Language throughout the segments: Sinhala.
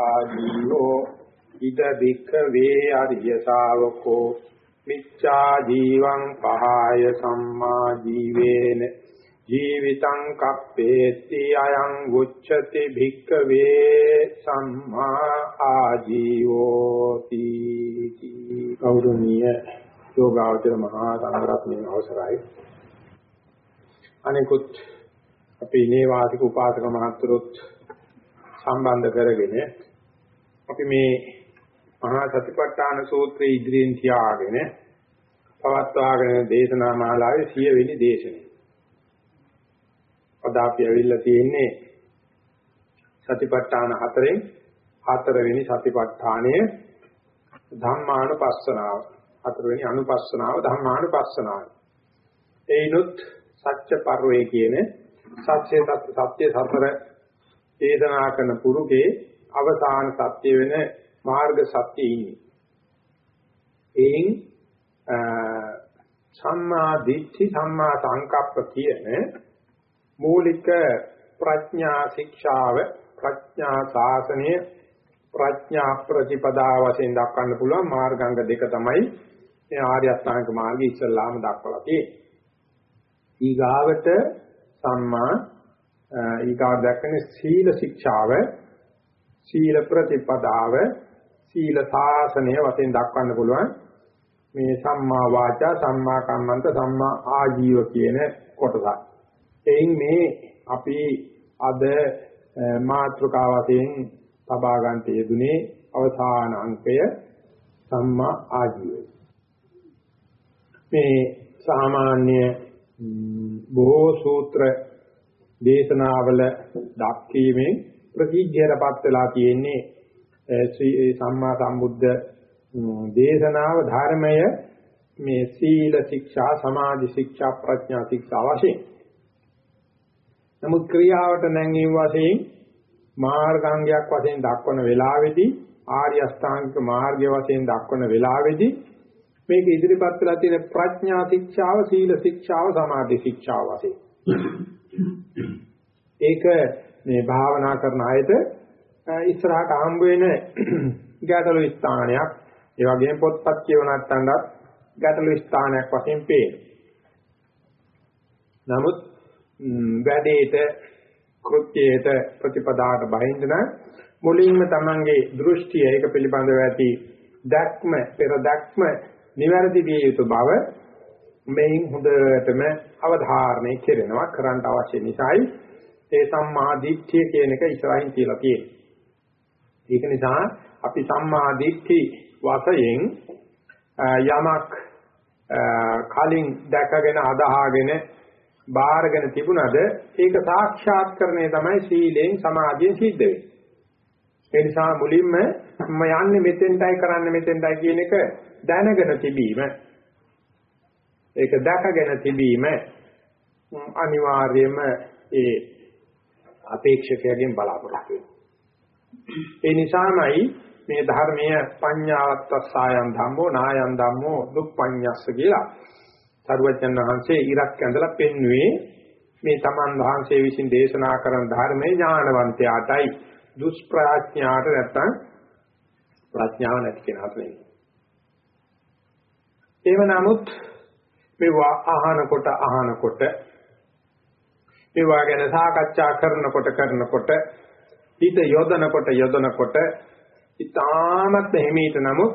ආජීවෝ ඉද බික්ක වේ අරිය ශාවකෝ මිච්ඡා ජීවං පහාය සම්මා ජීවේන ජීවිතං කප්පේති අයං උච්චති භික්ක වේ සම්මා ආජීවෝති කෞරුණීය යෝගාවචර මහා සංඝරත්නයේ අවසරයි. අනිකුත් අපේ නේවාසික උපාසක මහත්තුරුත් සම්බන්ධ කරගෙන අපි මේ මහා සතිපට්ඨාන සූත්‍රයේ ඉදිරියෙන් තියාගෙන පවත්වාගෙන දේශනා මාලාවේ 100 වෙනි දේශනේ. අද අපි ඇවිල්ලා තියෙන්නේ සතිපට්ඨාන හතරෙන් හතරවෙනි සතිපට්ඨානය ධම්මානුපස්සනාව. හතරවෙනි අනුපස්සනාව ධම්මානුපස්සනාව. ඒනොත් සත්‍ය පරිවේ කියන සත්‍ය සත්‍ය සතර දේශනා කරන පුරුකේ අවසාන සත්‍ය වෙන මාර්ග සත්‍ය ඉන්නේ. එයින් සම්මා දිට්ඨි සම්මා සංකප්ප කියන මූලික ප්‍රඥා ශික්ෂාව ප්‍රඥා සාසනය ප්‍රඥා ප්‍රතිපදා වශයෙන් දක්වන්න පුළුවන් මාර්ගාංග දෙක තමයි මේ ආර්ය අෂ්ටාංග මාර්ගය ඉස්සල්ලාම දක්වලා තියෙන්නේ. ඊගාවට සම්මා ඊගාව දැක්කනේ සීල ශික්ෂාව සීල ප්‍රතිපදාව සීල සාසනය වශයෙන් දක්වන්න පුළුවන් මේ සම්මා වාචා සම්මා කම්මන්ත සම්මා ආජීව කියන කොටස. එයින් මේ අපි අද මාත්‍රකා වශයෙන් තබා ගන්නට යෙදුනේ අවසාන අංකය සම්මා ආජීවය. මේ සාමාන්‍ය බොහෝ සූත්‍ර දේශනාවල දක්වීමෙන් ප්‍රතිජ්‍යරපත් වෙලා තියෙන්නේ ශ්‍රී සම්මා සම්බුද්ධ දේශනාව ධර්මය මේ සීල ශික්ෂා සමාධි ශික්ෂා ප්‍රඥා ශික්ෂා වශයෙන්. නමුත් ක්‍රියාවට නැංවීම වශයෙන් මාර්ගාංගයක් වශයෙන් දක්වන වෙලාවේදී ආර්ය අෂ්ටාංගික මාර්ගය වශයෙන් දක්වන වෙලාවේදී මේක ඉදිරිපත් වෙලා තියෙන ප්‍රඥා ශික්ෂාව සීල ශික්ෂාව සමාධි ශික්ෂාව වශයෙන්. ඒක මේ භාවනා කරන අයට ඉස්සරහට හම්බ වෙන ගැටළු ස්ථානයක් ඒ වගේම පොත්පත් කියවනත් අඬත් ගැටළු ස්ථානයක් වශයෙන් පේනවා. නමුත් වැඩේට කෘත්‍යයට ප්‍රතිපදාට බහින්ද නම් මුලින්ම Tamange දෘෂ්ටිය ඒක පිළිබඳව ඇති දැක්ම පෙර දැක්ම නිවැරදි විය යුතු බව මේන් හොඳටම අවධාරණය කෙරෙනවා කරන්න අවශ්‍ය නිසායි ඒ සම්මා දිට්ඨිය කියන එක ඉස්සරහින් තියලා තියෙන්නේ. ඒක නිසා අපි සම්මා දිට්ඨි වශයෙන් යමක් කලින් දැකගෙන අදහාගෙන බාරගෙන තිබුණද ඒක සාක්ෂාත් කරණය තමයි සීලෙන් සමාධියෙන් සිද්ධ වෙන්නේ. ඒ නිසා මුලින්ම මම යන්නේ මෙතෙන්ටයි කරන්නේ මෙතෙන්ටයි කියන එක දැනගෙන තිබීම ඒක දැකගෙන තිබීම අනිවාර්යයෙන්ම ඒ අපේක්ෂකයන්ගෙන් බලාපොරොත්තු වෙනවා. ඒ නිසාමයි මේ ධර්මීය පඤ්ඤාවත්තස්සායන් ධම්මෝ නායන් ධම්මෝ දුප්පඤ්ඤස්ස කියලා සරුවචන් වහන්සේ ඉරක් ඇඳලා පෙන්වුවේ මේ තමන් වහන්සේ විසින් දේශනා කරන ධර්මයේ ඥානවන්තයාටයි දුෂ්ප්‍රඥාට නැත්තම් ප්‍රඥාව නැති කෙනාට නෙවෙයි. එහෙම නමුත් මේවා අහනකොට අහනකොට මේවා ගැන සාකච්ඡා කරනකොට කරනකොට හිත යොදනකොට යොදනකොට ඊටාමත් හිමීට නමුත්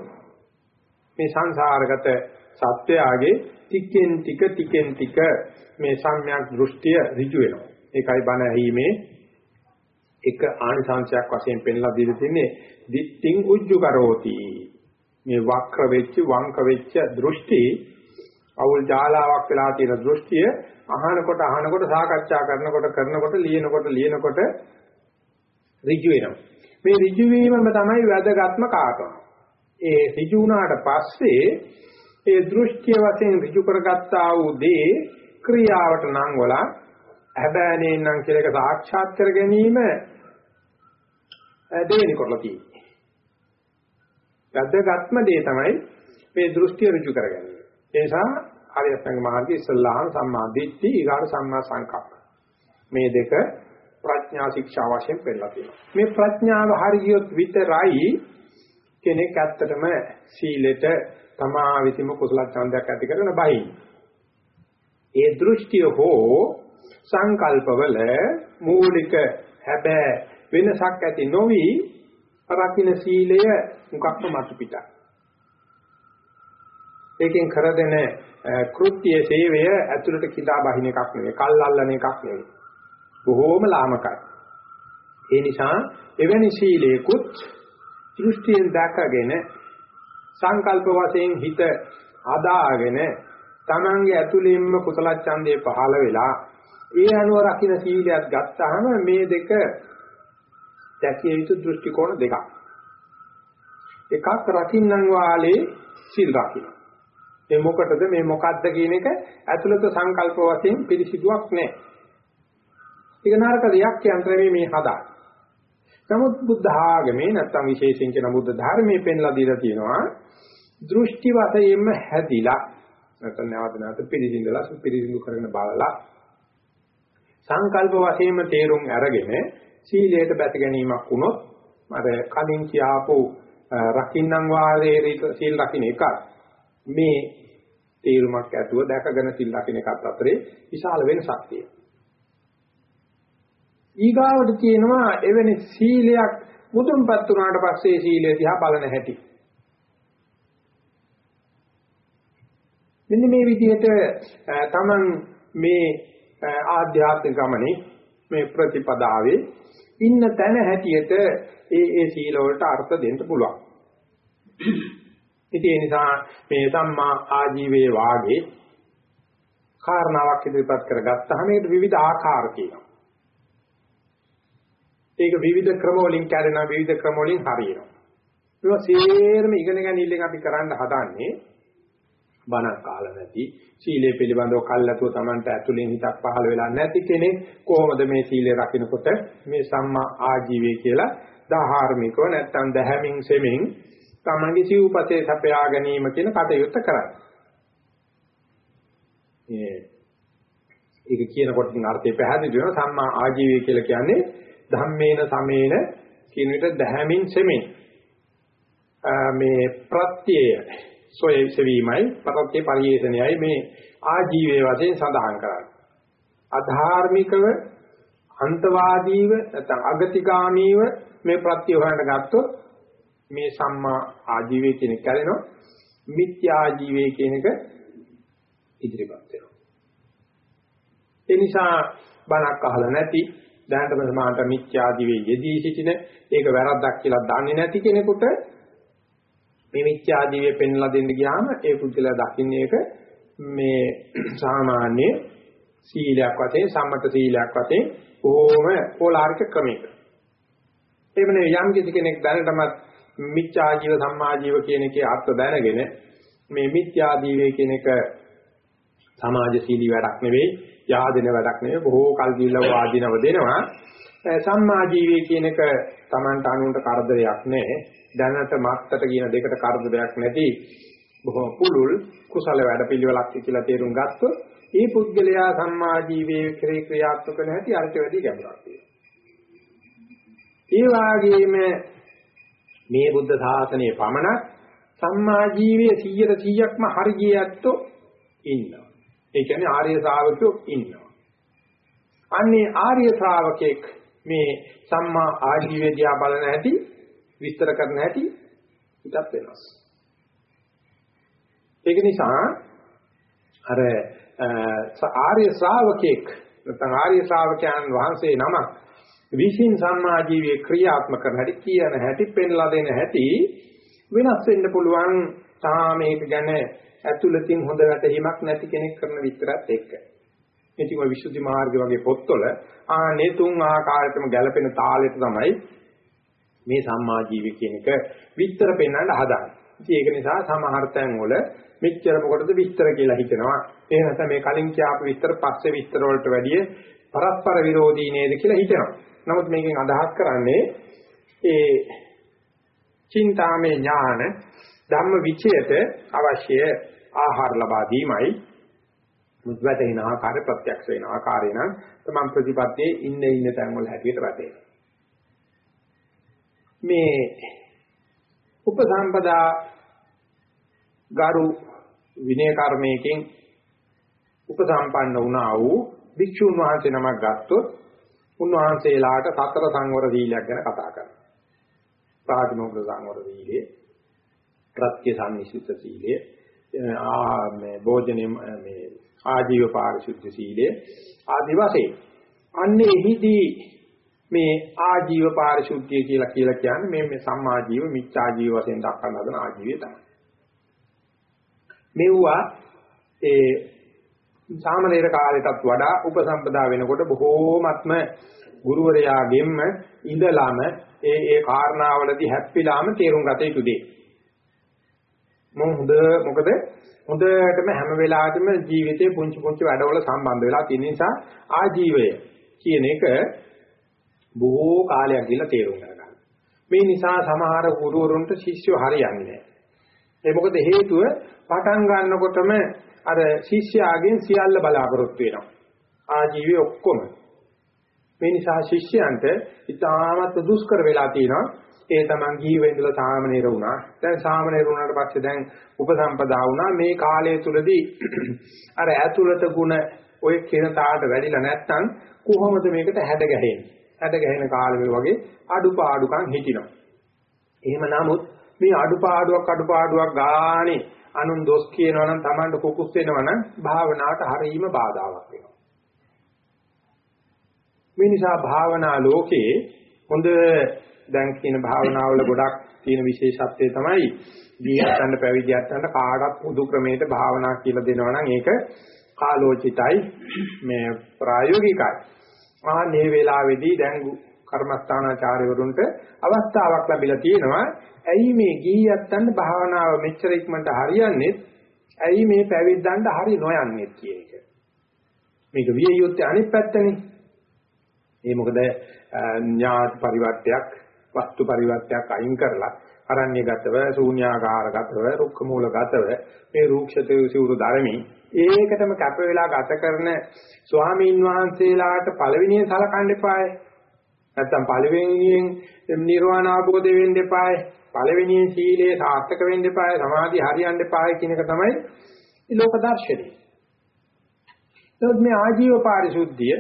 මේ සංසාරගත සත්‍යයගේ ටිකෙන් ටික ටිකෙන් ටික මේ සම්‍යක් දෘෂ්ටිය ඍජු වෙනවා. ඒකයි බණ ඇහිීමේ එක ආනිසංශයක් වශයෙන් පෙන්ලා දීලා තින්නේ දිට්ඨින් උජ්ජු කරෝති. මේ වක්‍ර වෙච්ච වංක වෙච්ච දෘෂ්ටි අවුල් ජාලාවක් වෙලා තියෙන දෘෂ්ටිය අහනකොට අහනකොට සාකච්ඡා කරනකොට කරනකොට ලියනකොට ලියනකොට ඍජු වෙනවා. මේ ඍජු වීමම තමයි වැදගත්ම කාරණා. ඒ ඍජු වුණාට පස්සේ ඒ දෘෂ්ටිය වශයෙන් ඍජු කරගත්තා වූ දේ ක්‍රියාවට නම් වල හැබෑනේ නම් කියලා එක සාක්ෂාත් කර ගැනීම දෙවෙනි කරලා තියෙන්නේ. වැදගත්ම දේ තමයි මේ දෘෂ්ටිය ඍජු කරගන්නේ. ඒ නිසා ආර්ය අෂ්ටාංග මාර්ගයේ ඉස්ලාම් සම්මා දිට්ඨි ඊගාට සම්මා සංකප්ප. මේ දෙක ප්‍රඥා ශික්ෂා වශයෙන් පෙන්නලා තියෙනවා. මේ ප්‍රඥාව හරියට විතරයි කෙනෙක් ඇත්තටම සීලෙට තමා විසින්ම කුසල ඡන්දයක් ඇති කරන බයි. ඒ දෘෂ්ටිය හෝ සංකල්පවල මූලික හැබෑ වෙනසක් ඇති නොවි රකින්න සීලය මුකක්ම මතු පිටක්. ඒකෙන් කරදෙන කෘත්‍ය සේවය ඇතුළට කිඳා බහින එකක් නෙවෙයි, කල්ල්ලන එකක් නෙවෙයි. බොහෝම ලාමකයි. ඒ නිසා එවැනි සීලයකුත් දෘෂ්ටියෙන් දැකගෙන සංකල්ප වශයෙන් හිත අදාගෙන තමන්ගේ ඇතුළෙන්ම කුසල ඡන්දේ පහළ වෙලා ඒ අනුව රකින්න සීලයක් ගත්තාම මේ දෙක දැකිය යුතු දෘෂ්ටි කෝණ දෙකක්. එකක් රකින්නම් වාලේ සීල් රකින්න. මේ මොකටද මේ මොකද්ද කියන එක ඇතුළත සංකල්ප වශයෙන් පිළිසිදුවක් නැහැ. ඒක නරක දෙයක් යන්ත්‍රමේ මේ හදා. නමුත් බුද්ධ ආගමේ නැත්තම් විශේෂයෙන් කියන බුද්ධ ධර්මයේ පෙන්ලා දීලා තියෙනවා දෘෂ්ටි වශයෙන්ම හැදිලා නැත්නම් නැවත නැවත පිළිසිඳලා පිළිසිඳු කරගෙන බලලා සංකල්ප වශයෙන්ම තේරුම් අරගෙන සීලයට බැස ගැනීමක් වුණොත් අර කලින් කියාපු රකින්නම් වාරේ සීල් රකින්න එකක් මේ තේරුමක් ඇතුව දැකගෙන සිල් රකින්න එකත් අතරේ විශාල වෙනසක් තියෙනවා. ඊගාවට කියනවා එවැනි සීලයක් මුදුන්පත් වුණාට පස්සේ සීලය දිහා බලන හැටි. මෙන්න මේ විදිහට තමන් මේ ආධ්‍යාත්මික ගමනේ මේ ප්‍රතිපදාවේ ඉන්න තැන හැටියට ඒ ඒ සීල වලට අර්ථ දෙන්න පුළුවන්. ඉතින් ඒ නිසා මේ සම්මා ආජීවයේ වාගේ කාරණාවක් ඉදිරිපත් කරගත්තාම ඒකට විවිධ ආකාර තියෙනවා. ඒක විවිධ ක්‍රම වලින් කැඩෙනවා විවිධ ක්‍රම වලින් හරියනවා. ඒවා සේරම ඉගෙන ගැනීමෙන් අපි කරන්න හදන්නේ බණක් කාලා නැති සීලය පිළිබඳව කල්ලාතෝ Tamanට ඇතුලෙන් හිතක් පහළ වෙලා නැති කෙනෙක් කොහොමද මේ සීලය රකින්නකොට මේ සම්මා ආජීවය කියලා ධාර්මිකව නැත්තම් දැහැමින් සෙමින් Tamanගේ සිව්පතේ සපයා ගැනීම කියන කටයුත්ත කරන්නේ. මේ ඒක කියනකොට අර්ථය පැහැදිලි වෙනවා සම්මා ආජීවය කියලා කියන්නේ ධම්මේන සමේන කියන විට දැහැමින් සෙමින් මේ ප්‍රත්‍යය සොයසවීමයි පරත්‍ය පරිේෂණයයි මේ ආජීවයේ වශයෙන් සඳහන් කරන්නේ. අධාර්මිකව අන්තවාදීව නැත්නම් අගතිගාමීව මේ ප්‍රත්‍ය හොයන්න ගත්තොත් මේ සම්මා ආජීවයේ කියන එක කැලෙනවා මිත්‍යා ආජීවයේ කියන එක ඉදිරිපත් වෙනවා. ඒ නිසා බණක් අහලා නැති දැනටම සමාන්ත මිත්‍යා ආජීවයේ යෙදී සිටින ඒක වැරද්දක් කියලා දන්නේ නැති කෙනෙකුට මේ මිත්‍යා ආජීවය පෙන්ලා දෙන්න ගියාම ඒ පුද්ගලයා දකින්නේ ඒක මේ සාමාන්‍ය සීලයක් වශයෙන් සම්මත සීලයක් වශයෙන් බොහොම පොලාරික ක්‍රමයක. එහෙම නෙවෙයි යම් කිසි කෙනෙක් දැනටමත් මිත්‍යා ජීව සම්මා ජීව කියන එකේ අර්ථ දැනගෙන මේ මිත්‍යා ජීවය කියන එක සමාජශීලී වැඩක් නෙවෙයි yaadena වැඩක් නෙවෙයි බොහෝ කල් ගිහිල්ලා වාදිනව දෙනවා සම්මා ජීවය කියන එක Tamanට අනුන්ට කරදරයක් නෑ දැනට මත්තට කියන දෙකට කරදරයක් නැති බොහොම පුළුල් කුසල වැඩපිළිවෙලක් කියලා තේරුම් ගත්තොත් ඒ පුද්ගලයා සම්මා ජීවයේ ක්‍රිය ක්‍රියාත්මක නැති අර්ථ වැඩි ගැඹුරක් තියෙනවා. ඒ වගේම මේ බුද්ධ ශාසනයේ පමණක් සම්මා ජීවයේ 100%ක්ම හරි ගියැත්තෝ ඉන්නවා. ඒ කියන්නේ ආර්ය ශ්‍රාවකයෝ ඉන්නවා. අන්නේ ආර්ය ශ්‍රාවකෙක් මේ සම්මා ආජීවය දිහා බලන හැටි විස්තර කරන හැටි හිතක් වෙනවා. ඒක නිසා අර ආර්ය ශ්‍රාවකෙක් නැත්නම් ආර්ය ශ්‍රාවකයන් වහන්සේ නමක් විසින් සම්මාජීවයේ ක්‍රියාත්මක කරන හැටි කියන හැටි පෙන්ලා දෙන හැටි වෙනස් වෙන්න පුළුවන් තා මේක ගැන ඇතුළතින් හොඳ වැටහීමක් නැති කෙනෙක් කරන විතරත් එක්ක. ඉතින් ඔය විසුද්ධි මාර්ගය වගේ පොත්වල ආනේ තුන් ආකාරයටම ගැලපෙන තාලෙට තමයි මේ සම්මාජීවය කියන එක විස්තර පෙන්වන්න හදාගන්නේ. ඉතින් ඒක නිසා සමහර තැන් වල මෙච්චර මොකටද විස්තර කියලා හිතනවා. ඒ නැත්නම් මේ කලින් කියාපු විස්තර පස්සේ විස්තර වලට වැඩිය පරස්පර විරෝධී නේද කියලා හිතනවා. නමුත් මේකෙන් අදහස් කරන්නේ ඒ චින්තාමේ ඥාන ධම්ම විචයට අවශ්‍ය ආහාර ලබා දීමයි මුද්වැටෙන ආකාරය ප්‍රත්‍යක්ෂ වෙන ආකාරය නම් තමන් ප්‍රතිපත්තියේ ඉන්න ඉන්න තැන් වල හැටියට වැටෙනවා. මේ උපසම්පදා ගරු විනය කර්මයකින් උපසම්පන්න වුණා වූ භික්ෂුන් වහන්සේ නමක් ගත්තොත් උන්වහන්සේලාට සතර සංවර සීලයක් ගැන කතා කරනවා. ප්‍රාතිමෝක්ෂ සංවර සීලය, ප්‍රත්‍ය සම්නිසිත සීලය, ආ මේ භෝජනේ මේ ආජීව පාරිශුද්ධ සීලය ආදි වශයෙන්. අන්නේ එහිදී මේ ආජීව පාරිශුද්ධිය කියලා කියලා කියන්නේ මේ මේ සම්මා ජීව මිච්ඡා ජීව වශයෙන් දක්වන හදන ආජීවය තමයි. මෙවුවා ඒ සාමනීර කාලයටත් වඩා උපසම්පදා වෙනකොට බොහෝමත්ම ගුරුවරයාගෙන්ම ඉඳලාම ඒ ඒ කාරණාවලදී හැප්පිලාම තේරුම් ගත යුතු දෙයක්. මොන් හොඳ මොකද හොඳටම හැම වෙලාවෙම ජීවිතේ පුංචි පුංචි වැඩවල සම්බන්ධ වෙලා තියෙන නිසා ආජීවය කියන එක බොහෝ කාලයක් ගිහලා තේරුම් ගන්න. මේ නිසා සමහර ගුරුවරුන්ට ශිෂ්‍යෝ හරියන්නේ නැහැ. ඒ මොකද හේතුව පටන් ගන්නකොටම අර ශිෂ්‍යයාගෙන් සියල්ල බලාපොරොත්තු වෙනවා. ආජීවයේ ඔක්කොම. මේ නිසා ශිෂ්‍යයන්ට ඉතාමත් දුෂ්කර වෙලා තියෙනවා. ඒ තමන් ජීවෙ ඉඳලා සාමනීර වුණා. දැන් සාමනීර වුණාට පස්සේ දැන් උපසම්පදා වුණා. මේ කාලය තුලදී අර ඇතුළත ಗುಣ ඔය කියන තාට වැඩිලා නැත්තම් කොහොමද මේකට හැඩ ගැහෙන්නේ? හැඩ ගැහෙන කාලෙ වගේ අඩුපාඩුකම් හිටිනවා. එහෙම නමුත් මේ අඩුපාඩුවක් අඩුපාඩුවක් ගානේ අනුන් දොස් කියනවා නම් Tamanට කුකුස් වෙනවා නම් භාවනාවට හරීම බාධාවක් වෙනවා. මේ නිසා භාවනා ලෝකේ හොඳ දැන් කියන භාවනාවල ගොඩක් තියෙන විශේෂත්වය තමයි දීයන්ට පැවිදියන්ට කාටත් පොදු ක්‍රමයකට භාවනා කියලා දෙනවා නම් ඒක කාලෝචිතයි මේ ප්‍රායෝගිකයි. ආ මේ වෙලාවේදී දැන් කර්මස්ථානාචාර්යවරුන්ට අවස්ථාවක් ලැබිලා තියෙනවා. ඇයි මේ ගිහියත්තන්ට භාවනාව මෙච්චර ඉක්මනට හරියන්නේ? ඇයි මේ පැවිද්දන්ට හරි නොයන්නේ කියන එක. මේක විය යුත්තේ අනිත් පැත්තනේ. ඒ මොකද ඥාති පරිවර්තයක් වස්තු පරිවර්තයක් අයින් කරලා අරණ්‍යගතව ශූන්‍යාකාරගතව රුක්ක මූලගතව මේ රූක්ෂත සිවුරු ධර්මී ඒකටම කැප වෙලා ගත කරන ස්වාමීන් වහන්සේලාට පළවෙනියෙන් සලකන්න එපායි නැත්තම් පළවෙනියෙන් නිර්වාණ අවබෝධ වෙන්න එපායි පළවෙනියෙන් සීලය සාර්ථක වෙන්න එපායි සමාධිය හරියන්න එපායි කියන එක තමයි ලෝක දර්ශනය. නමුත් මේ ආජීව පාරිශුද්ධිය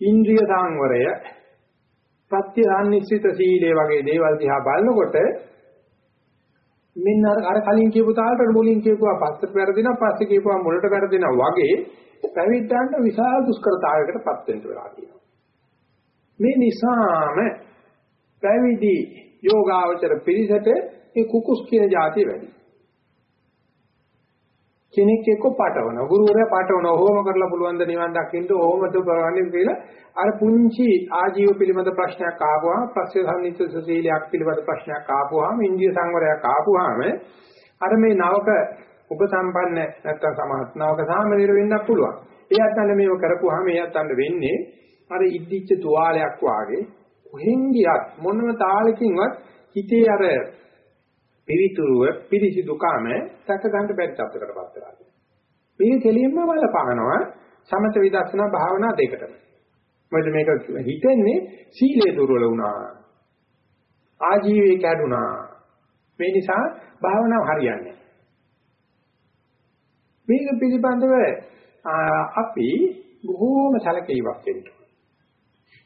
ඉන්ද්‍රිය සංවරය ප්‍රත්‍යසන්නිශ්චිත සීලය වගේ දේවල් දිහා බලනකොට මෙන්න අර අර කලින් කියපු තාලට මුලින් කියපුවා පස්සට වැරදිනවා පස්සේ කියපුවා මුලට වැරදිනවා වගේ පැවිද්දන්ට විශාල දුෂ්කරතාවයකටපත් වෙන්න වෙලා තියෙනවා. මේ නිසාම පැවිදි යෝගාවචර පිළිසෙට මේ කුකුස් කියන જાතිය වැඩි. කෙනෙක් එක්ක පටවන ගුරුවරයා පටවන ඕම කරලා පුළුවන් ද නිවන් දකින්න ඕමද කරන්නේ කියලා අර පුංචි ආජීව පිළිබඳ ප්‍රශ්නයක් ආවම පස්සේ සම්නිච්ච සීලයක් පිළිබඳ ප්‍රශ්නයක් ආවම ඉන්දිය සංවරයක් ආවම අර මේ නවක උපසම්පන්න නැත්තම් සමහත් නවක සාමනීර වෙන්නත් පුළුවන්. එයාට අන්න මේව කරපුවාම එයාට අන්න වෙන්නේ අර ඉද්දිච්ච තුවාලයක් වාගේ කොහෙන් ගියත් මොනම තාලකින්වත් හිතේ අර පිරිතුරුව පිරිසිදුකම සැක ගන්න බැරි තත්ත්වයකටපත් වෙලා තියෙනවා. මේ දෙලින්ම බලපානවා සමත විදර්ශනා භාවනා දෙකටම. මොකද මේක හිතෙන්නේ සීලේ දුර්වල වුණා. ආජීවයේ කැඩුනා. මේ නිසා භාවනාව හරියන්නේ මේක පිළිබඳව අපි බොහෝම සැලකීමක් වෙන්න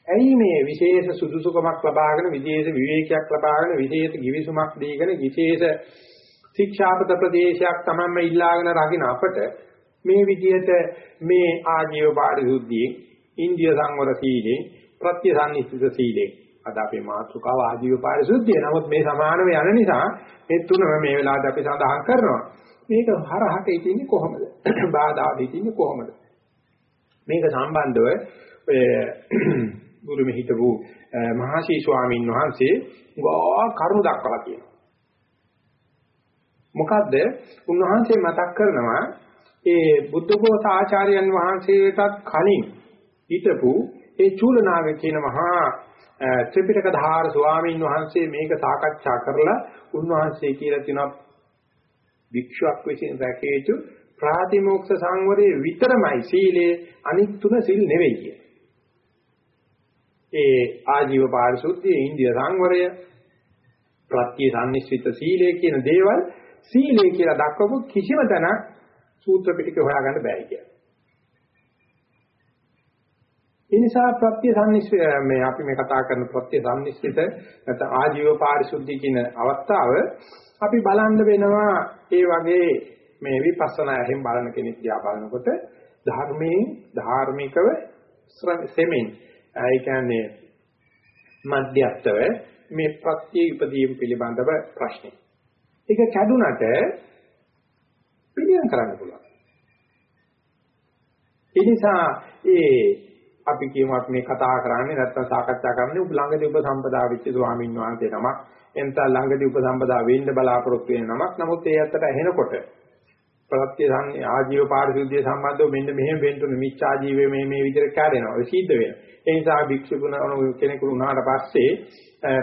ඇයි මේ විශේෂ සුදුසුකමක් ලබාගෙන විශේෂ විවේකයක් ලබාගෙන විශේෂ givisුමක් දීගෙන විශේෂ ශික්ෂාපත ප්‍රදේශයක් තමන්ම ඉල්ලාගෙන රකින්න අපට මේ විදිහට මේ ආජීව පාරිශුද්ධියෙන් ඉන්දිය සංවර සීලෙන් ප්‍රත්‍යසන්නිස්සිත සීලෙන් අද අපේ මාතෘකාව ආජීව පාරිශුද්ධිය. නමුත් මේ සමානව යන නිසා මේ තුනම මේ වෙලාවට අපි සඳහන් කරනවා. මේක හරහට ඉතින්නේ කොහොමද? බාධා දෙතින්නේ කොහොමද? මේක සම්බන්ධව ගුරුමෙ හිටපු මහසී ස්වාමීන් වහන්සේ ගා කරුණ දක්වලා තියෙනවා. මොකද්ද? උන්වහන්සේ මතක් කරනවා ඒ බුද්ධඝෝස ආචාර්යයන් වහන්සේටත් කලින් හිටපු ඒ චූලනාග කියන මහා ත්‍රිපිටක ධාර ස්වාමීන් වහන්සේ මේක සාකච්ඡා කරලා උන්වහන්සේ කියලා තියෙනවා භික්ෂුවක් විසින් රැකේ යුතු ප්‍රාතිමෝක්ෂ සංවරයේ විතරමයි සීලේ අනිත් තුන සිල් නෙවෙයි කිය. ඒ ආජීව පාරිශුද්ධිය, ඉන්දිය සංවරය, ප්‍රත්‍ය සම්නිස්සිත සීලය කියන දේවල් සීලය කියලා දක්වපු කිසිම තැනක් සූත්‍ර පිටකේ හොයාගන්න බෑ කියලා. ඒ නිසා ප්‍රත්‍ය සම්නිස්සිත මේ අපි මේ කතා කරන ප්‍රත්‍ය සම්නිස්සිත නැත්නම් ආජීව පාරිශුද්ධිය කියන අවස්ථාව අපි බලන්න වෙනවා ඒ වගේ මේ විපස්සනා එහෙන් බලන කෙනෙක් දිහා බලනකොට ධර්මයෙන් ධාර්මිකව සෙමින් ඒ කියන්නේ මධ්‍යස්තව මේ ප්‍රත්‍ය ඉදීම් පිළිබඳව ප්‍රශ්නේ. ඒක කැඩුනට පිළියම් කරන්න පුළුවන්. ඒ නිසා ඒ අපි කියමු අපි මේ කතා කරන්නේ නැත්නම් සාකච්ඡා කරන්නේ ඔබ ළඟදී ඔබ සම්පදා වෙච්ච ස්වාමීන් වහන්සේ නමක් එන්ට ළඟදී ඔබ සම්පදා වෙන්න බලාපොරොත්තු වෙන නමක් නමුත් ඒ ඇත්තට ඇහෙනකොට ප්‍රත්‍ය ආජීව පාරිශුද්ධිය සම්බන්ධව මෙන්න මෙහෙම වෙන්නුනේ මිච්ඡා ජීවයේ මේ මේ විදිහට කැඩෙනවා. ඒ සිද්ධ වෙනවා. ඒ නිසා භික්ෂුතුන කෙනෙකු වුණාට පස්සේ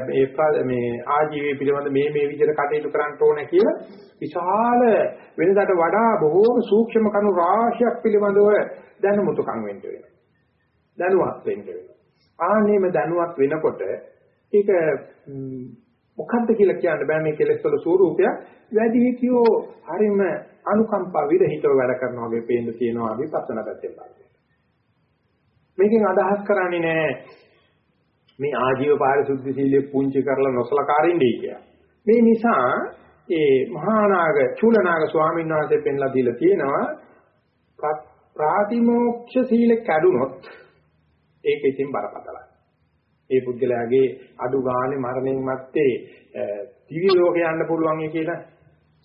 මේ මේ ආජීවයේ පිළිබඳ මේ මේ විදිහට කටයුතු කරන්න ඕනේ කියලා විශාල වෙනදාට වඩා බොහෝම සූක්ෂම කණු රාශියක් පිළිබඳව දැනුමුතුකම් වෙන්න වෙනවා. දැනුවත් වෙන්න වෙනවා. ආන්නේම දැනුවත් වෙනකොට ඒක මොකද්ද කියලා කියන්න බෑ මේ කෙලෙස් වල ස්වરૂපය වැඩි හිතියෝ හරිම අනුකම්පා විරහිතව වැඩ කරනවා වගේ පේන්න තියෙනවා විපස්සනා පැත්තෙන් බලද්දී. මේකෙන් අදහස් කරන්නේ නෑ මේ ආජීව පාරිශුද්ධ සීලෙ පුංචි කරලා නොසලකාරින්නේ කියලා. මේ නිසා ඒ මහානාග චූලනාග ස්වාමීන් වහන්සේ පෙන්ලා දීලා තියෙනවා ප්‍රාතිමෝක්ෂ සීල කැඩුනොත් ඒක ඉතින් බරපතලයි. ඒ පුද්ගලයාගේ අඩු ගානේ මරණයන් මැත්තේ දිව්‍ය ලෝකේ යන්න පුළුවන් කියලා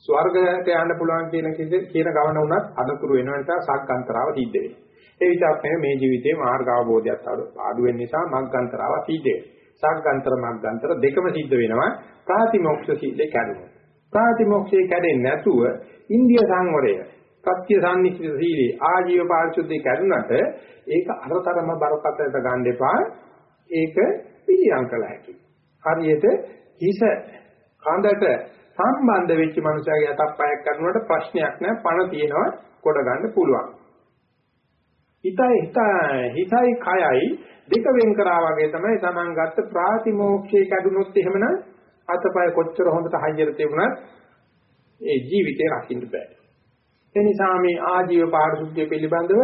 ස්වර්ගයට යන්න පුළුවන් කියන කියන ගමන උනත් අනුතුරු වෙන නිසා සක්කාන්තරාව සිද්ධ වෙනවා. ඒ විතරක් නෙවෙයි මේ ජීවිතේ මාර්ග අවබෝධයත් අඩු වෙන නිසා මග්ගාන්තරාව සිද්ධ වෙනවා. සක්කාන්තර මග්ගාන්තර දෙකම සිද්ධ වෙනවා. ප්‍රාතිමෝක්ෂ සීලේ කැඩුණා. ප්‍රාතිමෝක්ෂේ කැඩෙන්නේ නැතුව ඉන්දිය සංවරය සත්‍ය සම්නිශ්චිත සීලේ ආජීව පාරිශුද්ධිය කැඩුනට ඒක අරතරම බරපතලට ගන්න එපා. ඒක පිළියම් කළ හැකියි. හරියට හිස කඳට සම්බන්ධ වෙච්ච මනුස්සයාගේ අතප්පයක් කරනකොට ප්‍රශ්නයක් නැහැ පණ තියෙනවා කොට ගන්න පුළුවන්. හිතයි හිතයි කයයි දෙක වෙන් කරා වගේ තමයි Taman ගත්ත ප්‍රාතිමෝක්ෂයේ කැඩුනොත් එහෙමනම් අතපය කොච්චර හොඳට හයියට තිබුණත් ඒ ජීවිතේ රකින්න බෑ. ඒ නිසා මේ ආජීව පාරිශුද්ධිය පිළිබඳව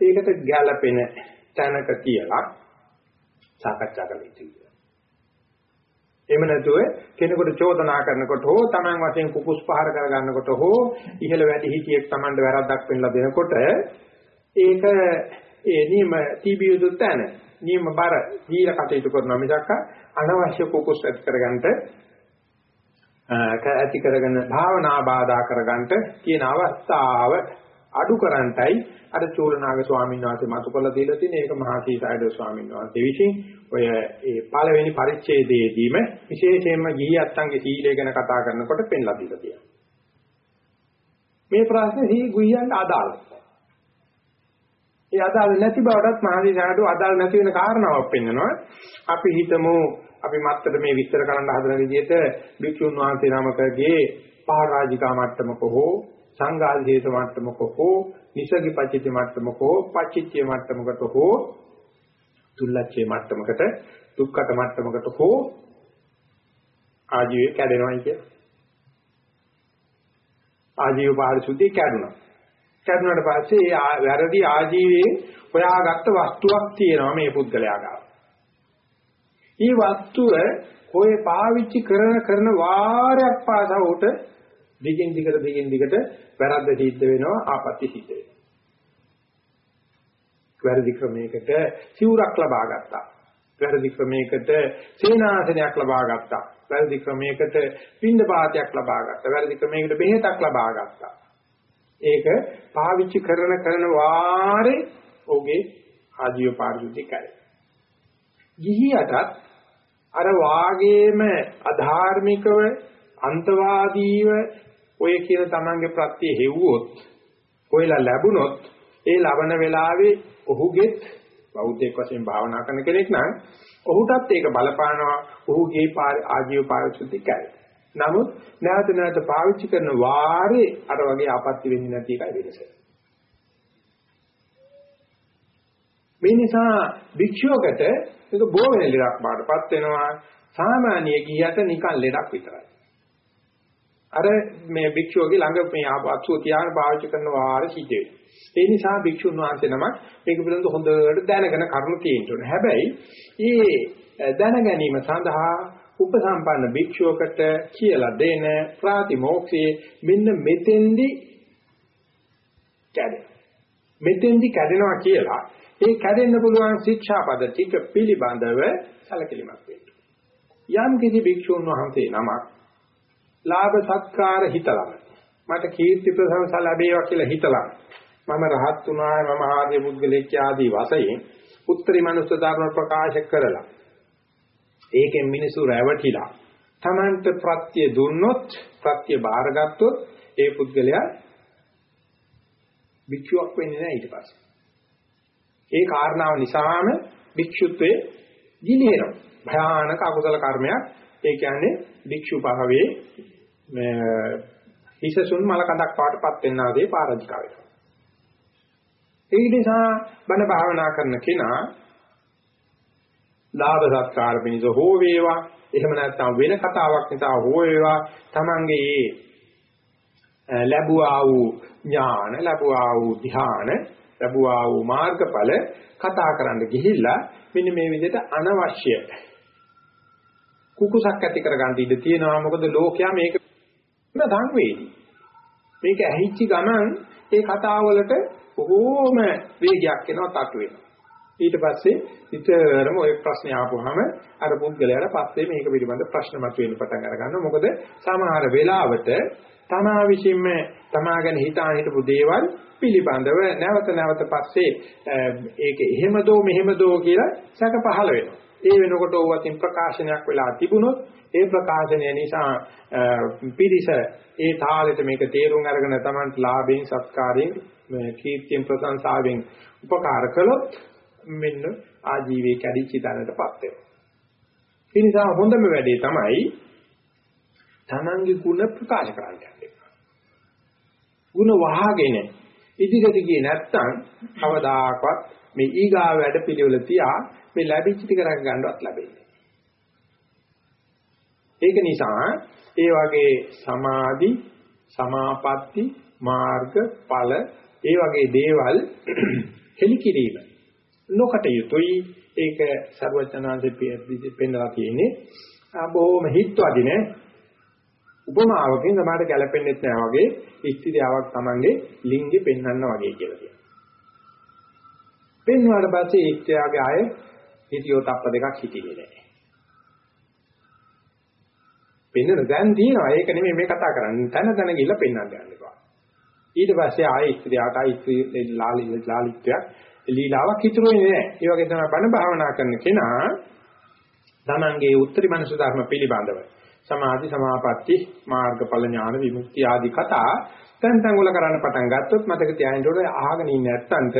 ඒකට ගැළපෙන තැනක කියලා සාකච්ඡා කළ යුතුයි. එහෙම නැතුව කෙනෙකුට චෝදනා කරනකොට හෝ Taman වශයෙන් කුකුස් පහර කරගන්නකොට හෝ ඉහළ වැඩි හිතියෙක් Tamanට වැරද්දක් පෙන්ලා දෙනකොට ඒක ඒ නියම තිබිය යුතු තැන නියම බර දීලා කටයුතු කරනවා මිසක් අනවශ්‍ය කුකුස් ඇති කරගන්නට ඇති කරගෙන භාවනා බාධා කරගන්නට කියන අවස්ථාව අඩු කරන්ටයි අර චූලනාග ස්වාමීන් වහන්සේ මතු කළ දීලා තියෙන ඒක මහා සීසයිඩෝ ස්වාමීන් වහන්සේ විසින් ඔය ඒ පළවෙනි පරිච්ඡේදයේදීම විශේෂයෙන්ම ගිහියත්න්ගේ සීලය ගැන කතා කරනකොට පෙන්ලා දීලා තියෙනවා. මේ ප්‍රශ්නේ සී ගුහියන්ට අදාළයි. ඒ අදාළ නැති බවටත් මහා සීසයිඩෝ අදාළ නැති වෙන කාරණාවක් පෙන්වනවා. අපි හිතමු අපි මත්තර මේ විස්තර කරන්න හදන විදිහට භික්ෂුන් වහන්සේ නමකගේ පහරාජිකා මට්ටමක හෝ සංඝාධිශේෂ මට්ටමක හෝ නිසගි පච්චිත මට්ටමක හෝ පච්චිත්‍ය මට්ටමකට හෝ තුල්ලච්චේ මට්ටමකට දුක්ඛත මට්ටමකට හෝ ආජීවය කැඩෙනවයි කිය. ආජීව පාරිශුද්ධිය කැඩුණා. කැඩුණාට පස්සේ වැරදි ආජීවයේ හොයාගත්ත වස්තුවක් තියෙනවා මේ පුද්ගලයා ගාව. මේ වස්තුව ඔය පාවිච්චි කරන කරන වාරයක් පාසා උට දිගින් දිගට දිගින් දිගට වැරද්ද සිද්ධ වෙනවා ආපත්‍ය සිද්ධ වෙනවා. වැරදි ක්‍රමයකට සිවුරක් ලබා ගත්තා. වැරදි ක්‍රමයකට සේනාසනයක් ලබා ගත්තා. වැරදි ක්‍රමයකට පින්ඳ පාතයක් ලබා ගත්තා. වැරදි ක්‍රමයකට බෙහෙතක් ලබා ගත්තා. ඒක පාවිච්චි කරන කරන වාරේ ඔහුගේ ආජීව පාරිශුද්ධිය කරේ. ගිහියටත් අර වාගේම අධාර්මිකව අන්තවාදීව ඔය කියන තමන්ගේ ප්‍රත්‍ය හෙව්වොත් ඔයලා ලැබුණොත් ඒ ලබන වෙලාවේ ඔහුගෙත් බෞද්ධයෙක් වශයෙන් භාවනා කරන කෙනෙක් නම් ඔහුටත් ඒක බලපානවා ඔහුගේ ආජීව පාරිශුද්ධිය කරේ. නමුත් නැවත නැවත පාවිච්චි කරන වාරේ අර වගේ ආපත්‍ය වෙන්නේ නැති එකයි වෙනස. මේ නිසා භික්ෂුවකට ඒක බෝ වෙන ලෙඩක් බාටපත් වෙනවා සාමාන්‍ය ගියට නිකන් ලෙඩක් විතරයි. අර මේ භික්ෂුවගේ ළඟ මේ අත්සුව තියාගෙන පාවිච්චි කරන වාරේ සිද්ධ වෙනවා. ඒ නිසා භික්ෂුන් වහන්සේ නමක් මේක පිළිබඳව හොඳට දැනගෙන කරුණු තියෙන්න ඕනේ. හැබැයි මේ දැන ගැනීම සඳහා උපසම්පන්න භික්ෂුවකට කියලා දෙන ප්‍රාතිමෝක්ෂයේ මෙන්න මෙතෙන්දි කැඩේ. මෙතෙන්දි කැඩෙනවා කියලා ඒ කැඩෙන්න පුළුවන් ශික්ෂාපද ටික පිළිබඳව සැලකිලිමත් වෙන්න. යම් කිසි භික්ෂුන් වහන්සේ නමක් ලාභ සත්කාර හිතලා මට කීර්ති ප්‍රශංසා ලැබේවා කියලා හිතලා මම රහත් වුණා මම ආර්ය පුද්ගලෙක් ආදී වශයෙන් උත්තරී මනුස්ස ධර්ම ප්‍රකාශ කරලා ඒකෙන් මිනිසු රැවටිලා Tamanට ප්‍රත්‍ය දුන්නොත් ප්‍රත්‍ය බාරගත්තොත් ඒ පුද්ගලයා භික්ෂුවක් වෙන්නේ නැහැ ඊට පස්සේ. ඒ කාරණාව නිසාම භික්ෂුත්වයේ ගිලිහෙනවා. භයානක අකුසල කර්මයක්. ඒ කියන්නේ භික්ෂු භාවයේ හිසසුන් මල කඳක් පාටපත් වෙනාදී පාරාජිකා වෙනවා. ඒ නිසා බණ භාවනා කරන කෙනා ලාභ සත්කාර පිණිස හෝ වේවා එහෙම නැත්නම් වෙන කතාවක් නිසා හෝ වේවා තමන්ගේ ලැබුවා වූ ඥාන ලැබුවා වූ ධ්‍යාන ලැබුවා වූ මාර්ගඵල කතා කරන්න ගිහිල්ලා මෙන්න මේ විදිහට අනවශ්‍ය කුකුසක් ඇති කරගන්න ඉඩ තියෙනවා මොකද ලෝකයා මේක සංවේදී මේක ඇහිච්ච ගමන් ඒ කතාවලට බොහෝම වේගයක් එනවා තට්ටු වෙනවා. ඊට පස්සේ විතරම ওই ප්‍රශ්නේ ආපුවාම අර පුද්ගලයාට පස්සේ මේක පිළිබඳ ප්‍රශ්න මතුවෙන්න පටන් අර ගන්නවා. මොකද සමහර වෙලාවට තමා විසින්ම තමා ගැන හිතාන හිටපු දේවල් පිළිබඳව නැවත නැවත පස්සේ ඒක එහෙමදෝ මෙහෙමදෝ කියලා සැක පහළ වෙනවා. ඒ වෙනකොට ඕවතින් ප්‍රකාශනයක් වෙලා තිබුණොත් ඒ ප්‍රකාශනය නිසා පිරිස ඒ තාලෙට මේක තේරුම් අරගෙන Tamanට ලාභයෙන් සත්කාරයෙන් කීර්තියෙන් ප්‍රශංසාවෙන් උපකාර කළොත් මෙන්න ආජීවයේ කැඩිච්ච තැනටපත් වෙනවා. ඒ නිසා හොඳම වැඩේ තමයි Tamanගේ ಗುಣ ප්‍රකාශ කරන්න යන්නේ. ಗುಣ වහගෙන ඉදිරියට ගියේ නැත්නම් කවදාකවත් මේ ඊගා වැඩ පිළිවෙල තියා මේ ලැබිච්ච ටික රැක ගන්නවත් ලැබෙන්නේ. ඒක නිසා ඒ වගේ සමාධි සමාපatti මාර්ග ඵල ඒ වගේ දේවල් හෙලිකිරීම නොකට යුතුයි ඒක ਸਰවඥාන්සේ පෙන්නලා තියෙන්නේ බොහොම හිත්වාදින උපමාවකින් සමහරට ගැලපෙන්නේ නැහැ වගේ ස්ත්‍රියාවක් Tamange ලිංගෙ පෙන්වන්න වගේ කියලා කියනවා. පෙන්වුවාට පස්සේ ස්ත්‍රියාගේ ආය හිතියෝ තප්ප දෙකක් හිටින්නේ නැහැ. පෙන්වන දැන් තියෙනවා ඒක නෙමෙයි මේ කතා කරන්නේ. තන තන ගිහිල්ලා පෙන්වන්න යන්න එපා. ඊට පස්සේ ආයේ ස්ත්‍රියට ආයි ස්ත්‍රී ලාලි ලාලිත්වයක් ලීලාවක් ඉතුරු වෙන්නේ නැහැ. ඒ වගේ තමයි බණ භාවනා කරන කෙනා තමන්ගේ උත්තරී මනස ධර්ම පිළිබඳව සමාධි සමාපatti මාර්ගඵල ඥාන විමුක්ති ආදී කතා තැන් තැන් වල කරන්න පටන් ගත්තොත් මතක තියාගන්න ඕනේ අහගෙන ඉන්න නැත්තන්ට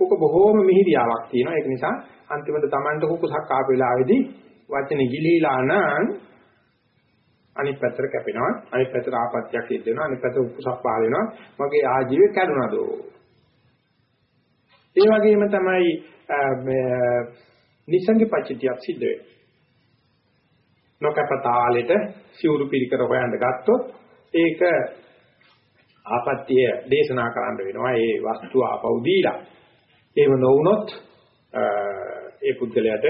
උක බොහෝම මිහිරියාවක් තියෙනවා. ඒක නිසා අන්තිමට තමන්ට කුකුසක් ආපු වෙලාවේදී වචනේ ගිලීලා නම් අනිත් පැත්තට කැපෙනවා. අනිත් පැත්තට ආපත්‍යක් සිද්ධ වෙනවා. අනිත් පැත්තට උකුසක් පහල වෙනවා. මගේ ආජීවය කැඩුනද ඒ වගේම තමයි නිසංගි පච්චිතියක් සිද්ධ වෙන්නේ. නොකපතාලෙට සිවුරු පිළිකර හොයන්න ගත්තොත් ඒක ආපත්‍ය දේශනා කරන්න වෙනවා ඒ වස්තුව ආපහු දීලා එහෙම නොවුනොත් ඒ පුද්ගලයාට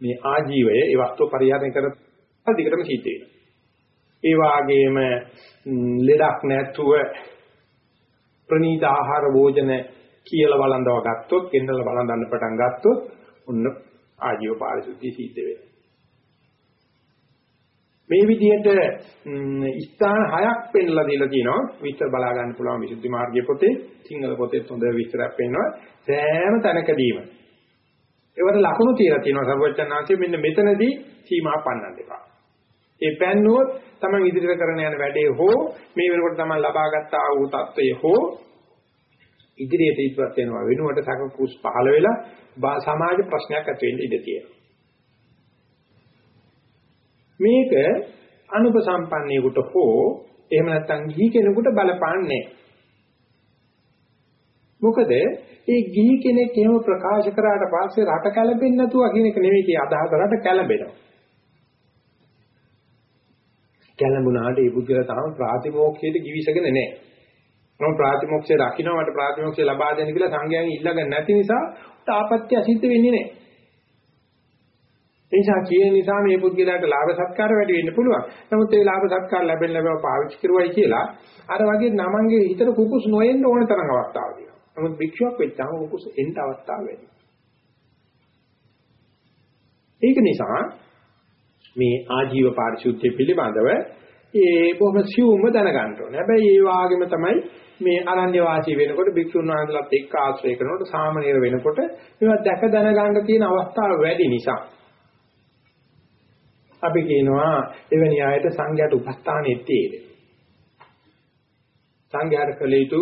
මේ ආජීවය ඒ වස්තුව පරිහරණය කර දිගටම සිද්ධ වෙනවා. ඒ වාගේම ලෙඩක් නැතුව ප්‍රනීත ආහාර භෝජන කියලා වළඳව ගත්තොත්, ගෙන්නලා වළඳන්න පටන් ගත්තොත් ඔන්න ආජීව පාරිශුද්ධිය සිද්ධ වෙනවා. මේ විදිහට ස්ථාන හයක් පෙන්ලා දීලා තියෙනවා විස්තර බලා ගන්න පුළුවන් විසුද්ධි මාර්ගයේ පොතේ. සිංහල පොතේ හොඳ විස්තරයක් පෙන්නවා. සෑම තැනකදීම. ඒවට ලකුණු තියලා තියෙනවා සර්වඥාන්සේ මෙන්න මෙතනදී සීමා පන්නන්න එපා. ඒ පෑන්නුවොත් තමයි ඉදිරියට කරන යන වැඩේ හෝ මේ වෙනකොට තමයි ලබාගත් ආ වූ தত্ত্বයේ හෝ ඉදිරියට ඉස්සත් වෙනවා. වෙනුවට සකකුස් පහළ වෙලා සමාජ ප්‍රශ්නයක් ඇති වෙන්න ඉඩ තියෙනවා. මේක අනුපසම්පන්නයෙකුට හෝ එහෙම නැත්නම් ගිහි කෙනෙකුට බලපාන්නේ මොකද ඒ ගිහි කෙනෙක් එහෙම ප්‍රකාශ කරාට පස්සේ රට කැළඹෙන්නේ නැතුව කියන එක නෙවෙයි කිය අදහස රට කැළඹෙනවා. කැළඹුණාට ඒ බුද්ධිලා තාම ප්‍රාතිමෝක්ෂයට givisගෙන නැහැ. මම ප්‍රාතිමෝක්ෂය රකින්න මට ප්‍රාතිමෝක්ෂය ලබා දෙන්න කියලා සංඝයාගෙන් ඉල්ලගන්න නැති නිසා තාපත්‍ය අසිද්ධ වෙන්නේ නැහැ. ඒ නිසා කියන නිසා මේ පුද්ගලයාට ලාභ සත්කාර වැඩි වෙන්න පුළුවන්. නමුත් ඒ ලාභ සත්කාර ලැබෙන්න ලැබව පාවිච්චි කරුවයි කියලා අර වගේ නමංගේ හිතට කුකුස් නොයෙන්න ඕන තරම් අවස්ථාවක් තියෙනවා. නමුත් භික්ෂුවක් වෙච්චාම කුකුස් එන්න අවස්ථාව වැඩි. ඒක නිසා මේ ආජීව පාරිශුද්ධිය පිළිබඳව ඒ බොහොම සියුම්ව දැනගන්න ඕනේ. හැබැයි ඒ වාගෙම තමයි මේ අරණ්‍ය වාසී වෙනකොට භික්ෂුන් වහන්සේලාත් එක්ක ආශ්‍රය කරනකොට සාමනීර වෙනකොට මේවා දැක දැනගන්න තියෙන අවස්ථාව වැඩි නිසා අපි කියනවා එවැනි ආයත සංඝයාට උපස්ථානෙ තේරෙන. සංඝයාට කළ යුතු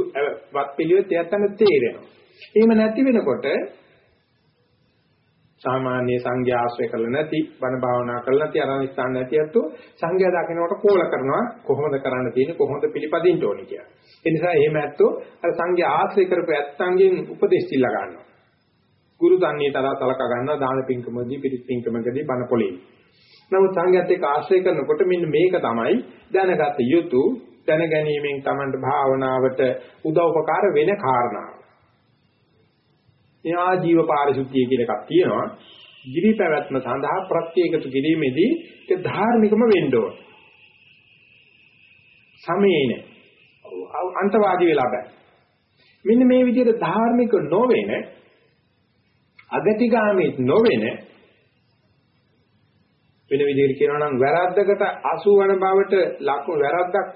වත් පිළිවෙත් යත්තන තේරෙනවා. එහෙම නැති වෙනකොට සාමාන්‍ය සංඝයා ආශ්‍රය කරලා නැති බණ භාවනා කරලා නැති අරණ ස්ථාන නැති අතෝ සංඝයා දකින්නකොට කෝල කරනවා කොහොමද කරන්න තියෙන්නේ කොහොමද පිළිපදින්න ඕනේ කියලා. ඒ නිසා එහෙම ඇත්තෝ අර සංඝයා ආශ්‍රය කරපු ඇත්තන්ගෙන් උපදෙස් ඉල්ල ගන්නවා. ගුරු දන්නේ තරහ සලකා ගන්නවා දාන පිංකමදී පිරිත් පිංකමකදී බණ පොලේ. නමුත් සංඝයාත් එක්ක ආශ්‍රය කරනකොට මෙන්න මේක තමයි දැනගත යුතු දැන ගැනීමෙන් Tamanට භාවනාවට උදව්පකාර වෙන කාරණා. එයා ජීව පාරිශුද්ධිය කියලා එකක් තියෙනවා. ගිරි පැවැත්ම සඳහා ප්‍රත්‍යේකතු කිරීමේදී ඒක ධාර්මිකම වෙන්න ඕන. සමේන අන්තවාදී වෙලා බෑ. මෙන්න මේ විදිහට ධාර්මික නොවන අගතිගාමී නොවන වෙන විදිහට කියනවා නම් වැරද්දකට අසු වන බවට ලකුණු වැරද්දක්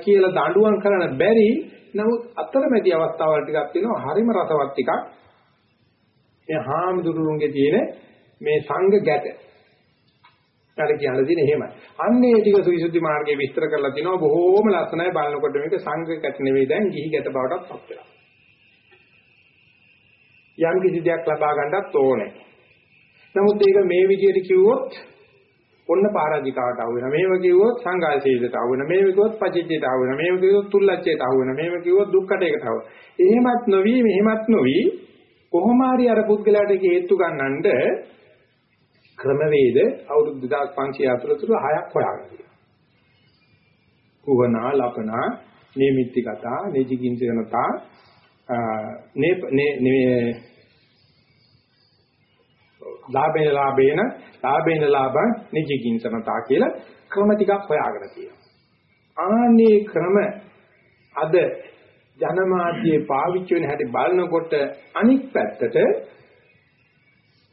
කියලා දඬුවම් කරන්න බැරි නමුත් අතරමැදි අවස්ථාවල් ටිකක් තියෙනවා. හරිම රසවත් ටිකක්. මේ හාමුදුරුවන්ගේ තියෙන මේ සංඝ ගැට. කාට කියන්න තියෙන එහෙමයි. අන්නේ ටික සවිසුද්ධි මාර්ගයේ විස්තර කරලා තිනවා. බොහෝම ලස්සනයි. බලනකොට මේක සංඝ ගැට නෙවෙයි. දැන් ගිහි ගැට බවටත් පත් වෙනවා. යම් කිසි දෙයක් ලබා ගන්නත් ඕනේ. නමුත් ඒක මේ විදිහට කිව්වොත් ඔන්න පරාජිකාවට අහු වෙනවා. මේව කිව්වොත් සංඝාසීලයට අහු වෙනවා. මේව කිව්වොත් පචිච්චයට අහු වෙනවා. මේව කිව්වොත් තුල්ලච්චයට අහු වෙනවා. මේව කිව්වොත් දුක්කටයකට අහු. එහෙමත් නොවි මෙහෙමත් නොවි කොහොම හරි අර පුද්ගලයාට හේතු ගන්නඳ ක්‍රමවේද අවුරුදු 2500 අතරතුර හයක් හොයාගන්න. කුවනා ලපනා නේමිත්‍ති කතා නේජිකින්චනතා නේ නේ ලාභේන ලාභේන ලාභේන ලාභං නිජිකින්සනතා කියලා ක්‍රම ටිකක් හොයාගෙන තියෙනවා. ආන්නේ ක්‍රම අද ජනමාධ්‍යයේ පාවිච්චි වෙන හැටි බලනකොට අනික් පැත්තට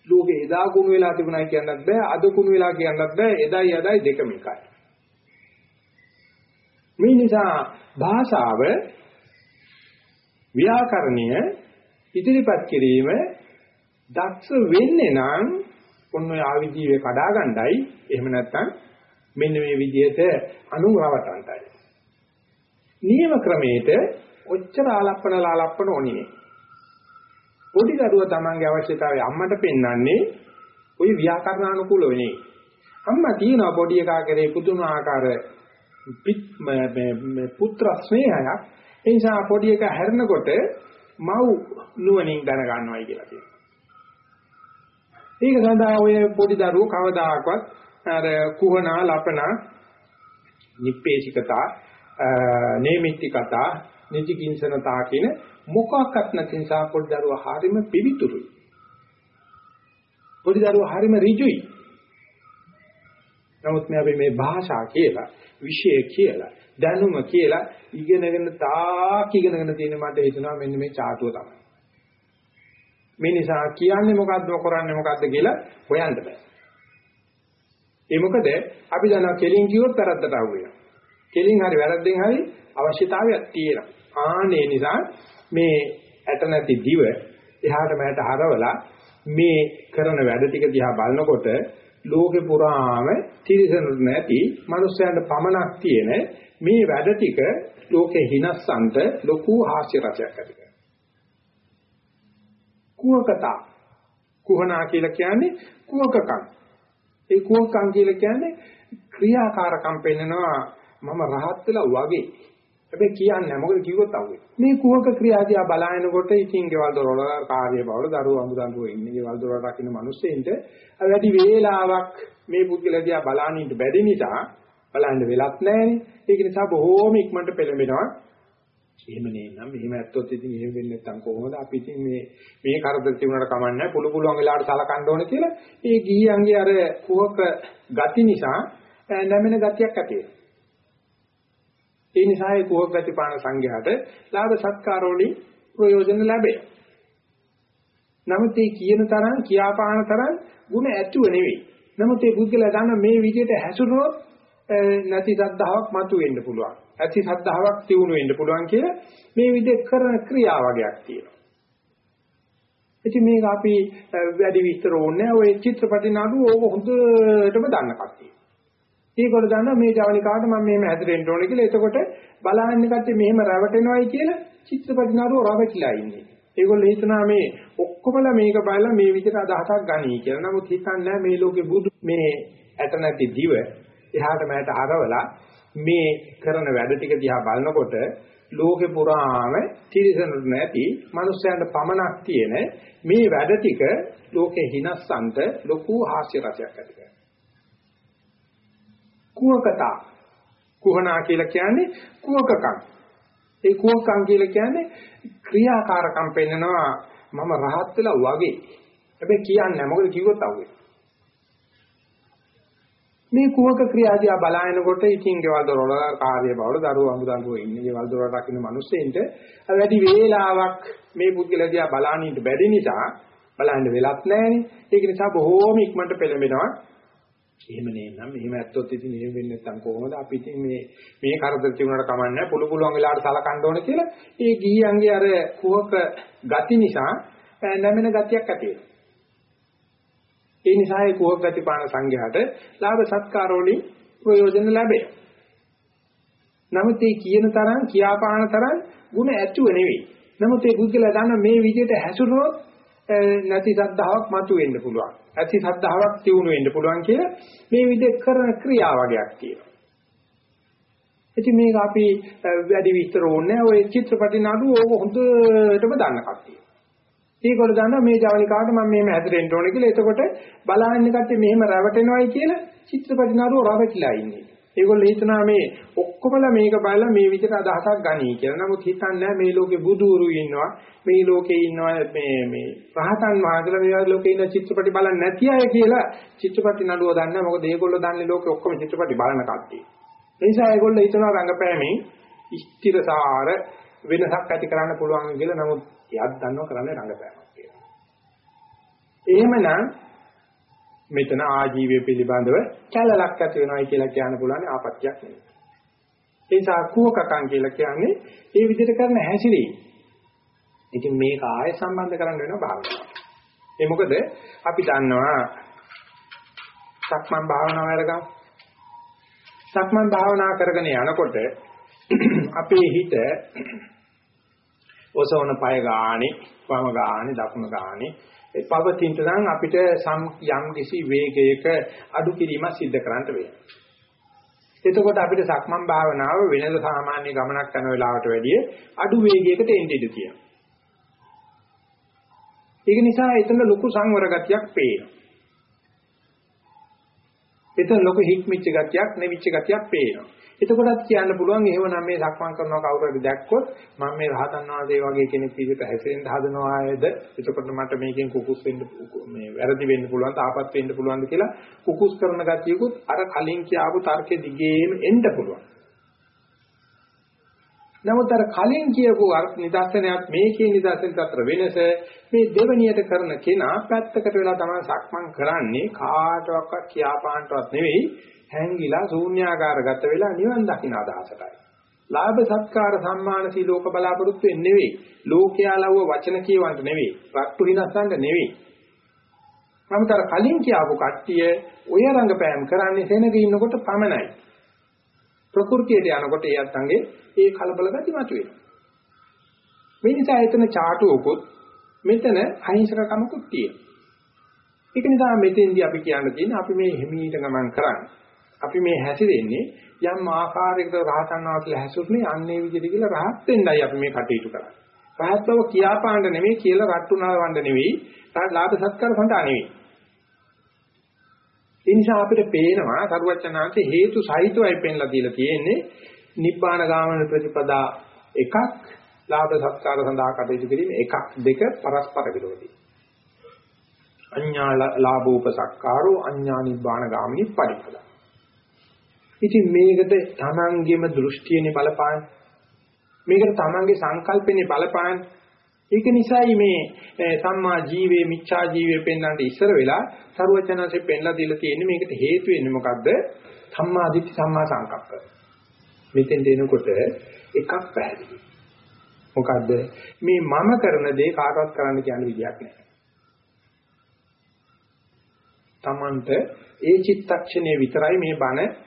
ලෝකේ එදා කුණු වෙලා තිබුණයි කියන්නත් බෑ අද කුණු වෙලා කියන්නත් බෑ එදයි අදයි දෙකම එකයි. මේ නිසා භාෂාව ව්‍යාකරණය ඉදිරිපත් කිරීම දක්ෂ වෙන්නේ නම් ඔන්න ඔය ආවිජීවේ කඩා ගන්නයි එහෙම නැත්නම් මෙන්න මේ විදිහට අනුරවටන්ටයි. නියම ක්‍රමයට ඔච්චර ආලප්පන ලාලප්පන ඕනේ නේ. පොඩි දරුවා තමන්ගේ අවශ්‍යතාවය අම්මට පෙන්වන්නේ ওই ව්‍යාකරණානුකූලව නෙවෙයි. අම්මා කියනවා පොඩි එකා කරේ පුදුමාකාර පුත්‍ර ස්නේහයක්. ඒ නිසා පොඩි එකා හැරෙනකොට මව් නුවණින් දැන ගන්නවයි කියලා කියනවා. ඒක සඳහා ඔය පොඩි දරුවෝ කවදාකවත් අර කුහනා ලපනා නිප්පේශිකතා නේමිත්‍තිකතා නිචිකින්සනතා කියන මොකක්වත් නැති නිසා පොඩි දරුවා හරීම පිවිතුරුයි. පොඩි දරුවා හරීම ඍජුයි. නමුත් මේ අපි මේ භාෂා කියලා, විෂය කියලා, දැනුම කියලා ඉගෙනගෙන තාක් ඉගෙනගෙන තියෙන මට හිතෙනවා මෙන්න මේ චාටුව තමයි. මේ නිසා කියන්නේ මොකද්ද කරන්නේ මොකද්ද කියලා හොයන්න බෑ. ඒ මොකද අපි දන්නවා කෙලින් කිව්වොත් වැරද්දට අහු වෙනවා. කෙලින් හරි වැරද්දෙන් හරි අවශ්‍යතාවයක් තියෙනවා. ආනේ නිසා මේ ඇට නැති දිව එහාට මෙහාට හරවලා මේ කරන වැඩ ටික දිහා බලනකොට ලෝකේ පුරාම තිරසනුත් නැති මනුස්සයන්ට පමණක් තියෙන මේ වැඩ ටික ලෝකේ හිනස්සන්ට ලොකු හාස්‍ය රසයක් ඇති කරනවා. කුහකතා කුහනා කියලා කියන්නේ කුහකකම් ඒ කුහකම් කියලා කියන්නේ ක්‍රියාකාරකම් පෙන්නනවා මම රහත් වෙලා වගේ. හැබැයි කියන්නේ නැහැ මොකද කිව්වොත් අහුවේ. මේ කුහක ක්‍රියාදියා බලනකොට ඉතින් ගෙවල් දොරවල කාර්ය බවල දරුවෝ අමුදඬුවෝ ඉන්නේ ගෙවල් දොරවල රකින්න මිනිස්සෙන්ට වැඩි වේලාවක් මේ පුද්ගලයා දිහා බලන්න ඉන්න බැරි නිසා බලන්න වෙලක් නැහැනේ. ඒක නිසා බොහෝම ඉක්මනට පෙළඹෙනවා. එහෙම නේනම් මෙහෙම ඇත්තොත් ඉතින් එහෙම වෙන්නේ නැත්නම් කොහොමද අපි ඉතින් මේ මේ කරදර තිබුණාට කමන්නේ පුළු පුළුවන් වෙලාවට සලකන්න ඕන කියලා ඒ ගිහියන්ගේ අර කුහක ගති නිසා නැමෙන ගතියක් ඇති වෙනවා. ඒ නිසා ඒ කුහක ගති පාන සංඝයාට ලාභ සත්කාර වලින් ප්‍රයෝජන ලැබේ. නමුත් මේ කියන තරම් කියාපාන තරම් ಗುಣ ඇතුව නෙවෙයි. නමුත් මේ පුද්ගලයා ගන්න මේ විදිහට හැසිරුණොත් නැති සද්ධාාවක් මතුවෙන්න පුළුවන්. ඇති සද්ධාාවක් තියුණු වෙන්න පුළුවන් කියලා මේ විදිහ කරන ක්‍රියා වගේක් තියෙනවා. ඉතින් මේක අපි වැඩි විස්තර ඕනේ ඔය චිත්‍රපටි නඩු ඕක හොඳටම දන්න කට්ටිය. ඒගොල්ලෝ දන්නවා මේ ජවනිකාට මම මෙහෙම හැදෙන්න ඕනේ කියලා. එතකොට බලහන්නේ කට්ටිය මෙහෙම රැවටෙනවයි කියලා චිත්‍රපටි නඩුව රැවටිලා ඉන්නේ. ඒගොල්ලෝ හිතනවා මේ ඔක්කොමලා මේක බලලා මේ විදිහට අදහසක් ගනී කියලා. නමුත් හිතන්නේ මේ ලෝකේ බුදු මේ ඇත නැති දිව එහාට මෙහාට හරවලා මේ කරන වැඩ ටික දිහා බලනකොට ලෝකේ පුරාම තිරසනුත් නැති මනුස්සයන්ට පමණක් තියෙන මේ වැඩ ටික ලෝකේ හිනස්සන්ට ලොකු හාස්‍ය රසයක් ඇති කරනවා. කුවකතා කුහනා කියලා කියන්නේ කුවකකම්. ඒ කුවකම් කියලා කියන්නේ ක්‍රියාකාරකම් පෙන්නනවා මම රහත් වෙලා වගේ. හැබැයි කියන්නේ නැහැ මොකද කිව්වොත් අහුවේ. මේ කුහක ක්‍රියාදියා බලනකොට ඉතින් ගෙවල් දොරවල කාර්ය බවල දරුවෝ අමුදඬුවෝ ඉන්නේ. ගෙවල් දොරවල රකින්න මිනිස්සෙන්ට වැඩි වේලාවක් මේ පුද්ගලයා දිහා බලන්න ඉන්න බැරි නිසා බලන්න වෙලක් නැහැනේ. ඒක නිසා බොහෝම ඉක්මනට පෙළඹෙනවා. එහෙම නේනම් මෙහෙම ඇත්තොත් ඉතින් එහෙම වෙන්නේ නැත්නම් කොහොමද? අපි ඉතින් මේ මේ කරදර තිබුණාට කමන්නේ පුළු පුළුවන් වෙලාවට සලකන්න ඕන කියලා. ඒ ගිහියන්ගේ අර කුහක ගති නිසා නැමෙන ගතියක් ඇති වෙනවා. ඒ නිසා ඒ කුහක ගතිපාන සංඝයාට ලාභ සත්කාර වලින් ප්‍රයෝජන ලැබේ. නමුත් මේ කියන තරම් කියාපාන තරම් ಗುಣ ඇතුව නෙවෙයි. නමුත් මේ පුද්ගලයා දන්න මේ විදිහට හැසිරුණොත් නැති සද්ධාාවක් මතුවෙන්න පුළුවන්. ඇති සද්ධාාවක් තියුණු වෙන්න පුළුවන් කියලා මේ විදිහ කරන ක්‍රියා වගේක් තියෙනවා. ඉතින් මේක අපි වැඩි විස්තර ඕනේ ඔය චිත්‍රපටි නඩුව ඕක හොඳටම දන්න කට්ටිය. ඒගොල්ලෝ දන්නවා මේ ජවනිකාට මම මෙහෙම හැදෙන්න ඕනේ කියලා. එතකොට බලහින්න කට්ටිය මෙහෙම රැවටෙනවයි කියලා චිත්‍රපටි නරුව රැවටිලා ඉන්නේ. ඒගොල්ලෝ හිතනවා මේ ඔක්කොමලා මේක බලලා මේ විදිහට අදහසක් ගනී කියලා. නමුත් හිතන්නේ මේ ලෝකේ බුදුරු ඉන්නවා. මේ ලෝකේ ඉන්නවා මේ මේ රහතන් වහන්සේලා මේ ලෝකේ ඉන්න චිත්‍රපටි බලන්නේ නැති අය කියලා චිත්‍රපටි නඩුව දන්නා. මොකද ඒගොල්ලෝ දන්නේ ලෝකේ ඔක්කොම චිත්‍රපටි බලන කට්ටිය. ඒ නිසා ඒගොල්ලෝ හිතනවා රංගපෑමෙන් ස්ථිරසාර වෙනසක් ඇති කරන්න පුළුවන් කියලා. නමුත් එයාත් දන්නව කරන්නේ රංගපෑමක් කියලා. එහෙමනම් මෙතන ආජීවය පිළිබඳව කැලලක් ඇති වෙනවයි කියලා කියන්න පුළුවන් ආපත්‍යක් නෙවෙයි. ඒ නිසා කුවකකම් කියලා කියන්නේ ඒ විදිහට කරන හැසිරීම. ඉතින් මේක ආය සම්බන්ධ කරන්න වෙනවා භාවනාව. ඒ මොකද අපි දන්නවා සක්මන් භාවනාව අරගමු. සක්මන් භාවනා කරගෙන යනකොට අපේ හිත ඔසවන පය ගානේ වම ගානේ දකුණ ගානේ ඒ පවතිනට නම් අපිට සම් යම් කිසි වේගයක අඩු කිරීමක් සිද්ධ කරන්න වෙනවා. එතකොට අපිට සක්මන් භාවනාව වෙනද සාමාන්‍ය ගමනක් කරන වෙලාවට වැඩිය අඩු වේගයකට එන්න ඉඩ තියෙනවා. ඒක නිසා එතන ලොකු සංවර ගතියක් පේනවා. එතන ලොකු හික්මිච්ච ගතියක් නෙවිච්ච ගතියක් පේනවා. එතකොටත් කියන්න පුළුවන් එහෙමනම් මේ සක්මන් කරනවා කවුරු හරි දැක්කොත් මම මේ රහතන් වහන්සේ වගේ කෙනෙක් විදිහට හැසිරෙන්න හදනවා ආයේද එතකොට මට මේකෙන් කුකුස් වෙන්න මේ වැරදි වෙන්න පුළුවන් තාපත් වෙන්න පුළුවන්ද කියලා කුකුස් කරන ගතියකුත් අර කලින් කියාපු තර්කෙ දිගේම එන්න පුළුවන්. නමුත් අර කලින් කියපු නිදර්ශනයත් මේකේ නිදර්ශනත් අතර වෙනස මේ දෙවණියට කරන කෙනා පැත්තකට වෙලා තමයි සක්මන් කරන්නේ කාටවත් කියාපාන්නවත් නෙවෙයි. හැංගිලා ශූන්‍යාකාරගත වෙලා නිවන් දකින්න අදහසටයි. ලාභ සත්කාර සම්මාන සීලෝක බලාපොරොත්තු වෙන්නේ නෙවෙයි. ලෝකයා ලව්ව වචන කියවන්න නෙවෙයි. රට්ටු හිනස්සන්න නෙවෙයි. නමුතර කලින් කියාපු කට්ටිය ඔය රංගපෑම් කරන්නේ සෙනග ඉන්නකොට පමණයි. ප්‍රകൃතියට යනකොට ඒ අත්ංගේ ඒ කලබල ගති මතුවේ. මේ නිසා එතන ചാටුවකුත් මෙතන අහිංසකකමකුත් තියෙනවා. ඒක නිසා මෙතෙන්දී අපි කියන්න තියෙන්නේ අපි මේ හිමීට ගමන් කරන්නේ අපි මේ හැසිරෙන්නේ යම් ආකාරයකට රහතන් වහන්සේලා හැසිරුනේ අන්නේ විදිහට කියලා රහත් වෙන්නයි අපි මේ කටයුතු කරන්නේ. රහත් බව කියාපාන්න නෙමෙයි කියලා රට්ටුනා වන්න නෙවෙයි, ලාභ සත්කාර සඳහා නෙවෙයි. ඒ නිසා අපිට පේනවා සරුවචනාංශේ හේතු සහිතවයි පෙන්ලා දීලා තියෙන්නේ නිබ්බාන ගාමන ප්‍රතිපදා එකක් ලාභ සත්කාර සඳහා කටයුතු කිරීම එකක් දෙක පරස්පර විරෝධී. අඤ්ඤා ලාභෝපසක්කාරෝ අඤ්ඤා නිබ්බාන ගාමිනී පරිපදා. ඉතින් මේකට තමන්ගේම දෘෂ්ටියනේ බලපාන. මේකට තමන්ගේ සංකල්පනේ බලපාන. ඒක නිසායි මේ සම්මා ජීවේ මිච්ඡා ජීවේ පෙන්වන්නට ඉස්සර වෙලා සරුවචනanse පෙන්ලා දීලා තියෙන්නේ මේකට හේතු වෙන්නේ මොකද්ද? සම්මා දිට්ඨි සම්මා සංකප්ප. මෙතෙන් දෙනකොට එකක් පැහැදිලි. මොකද්ද? මේ මම කරන දේ කාටවත් කරන්න කියන විදියක් නැහැ. Tamanට ඒ චිත්තක්ෂණය විතරයි මේ බණ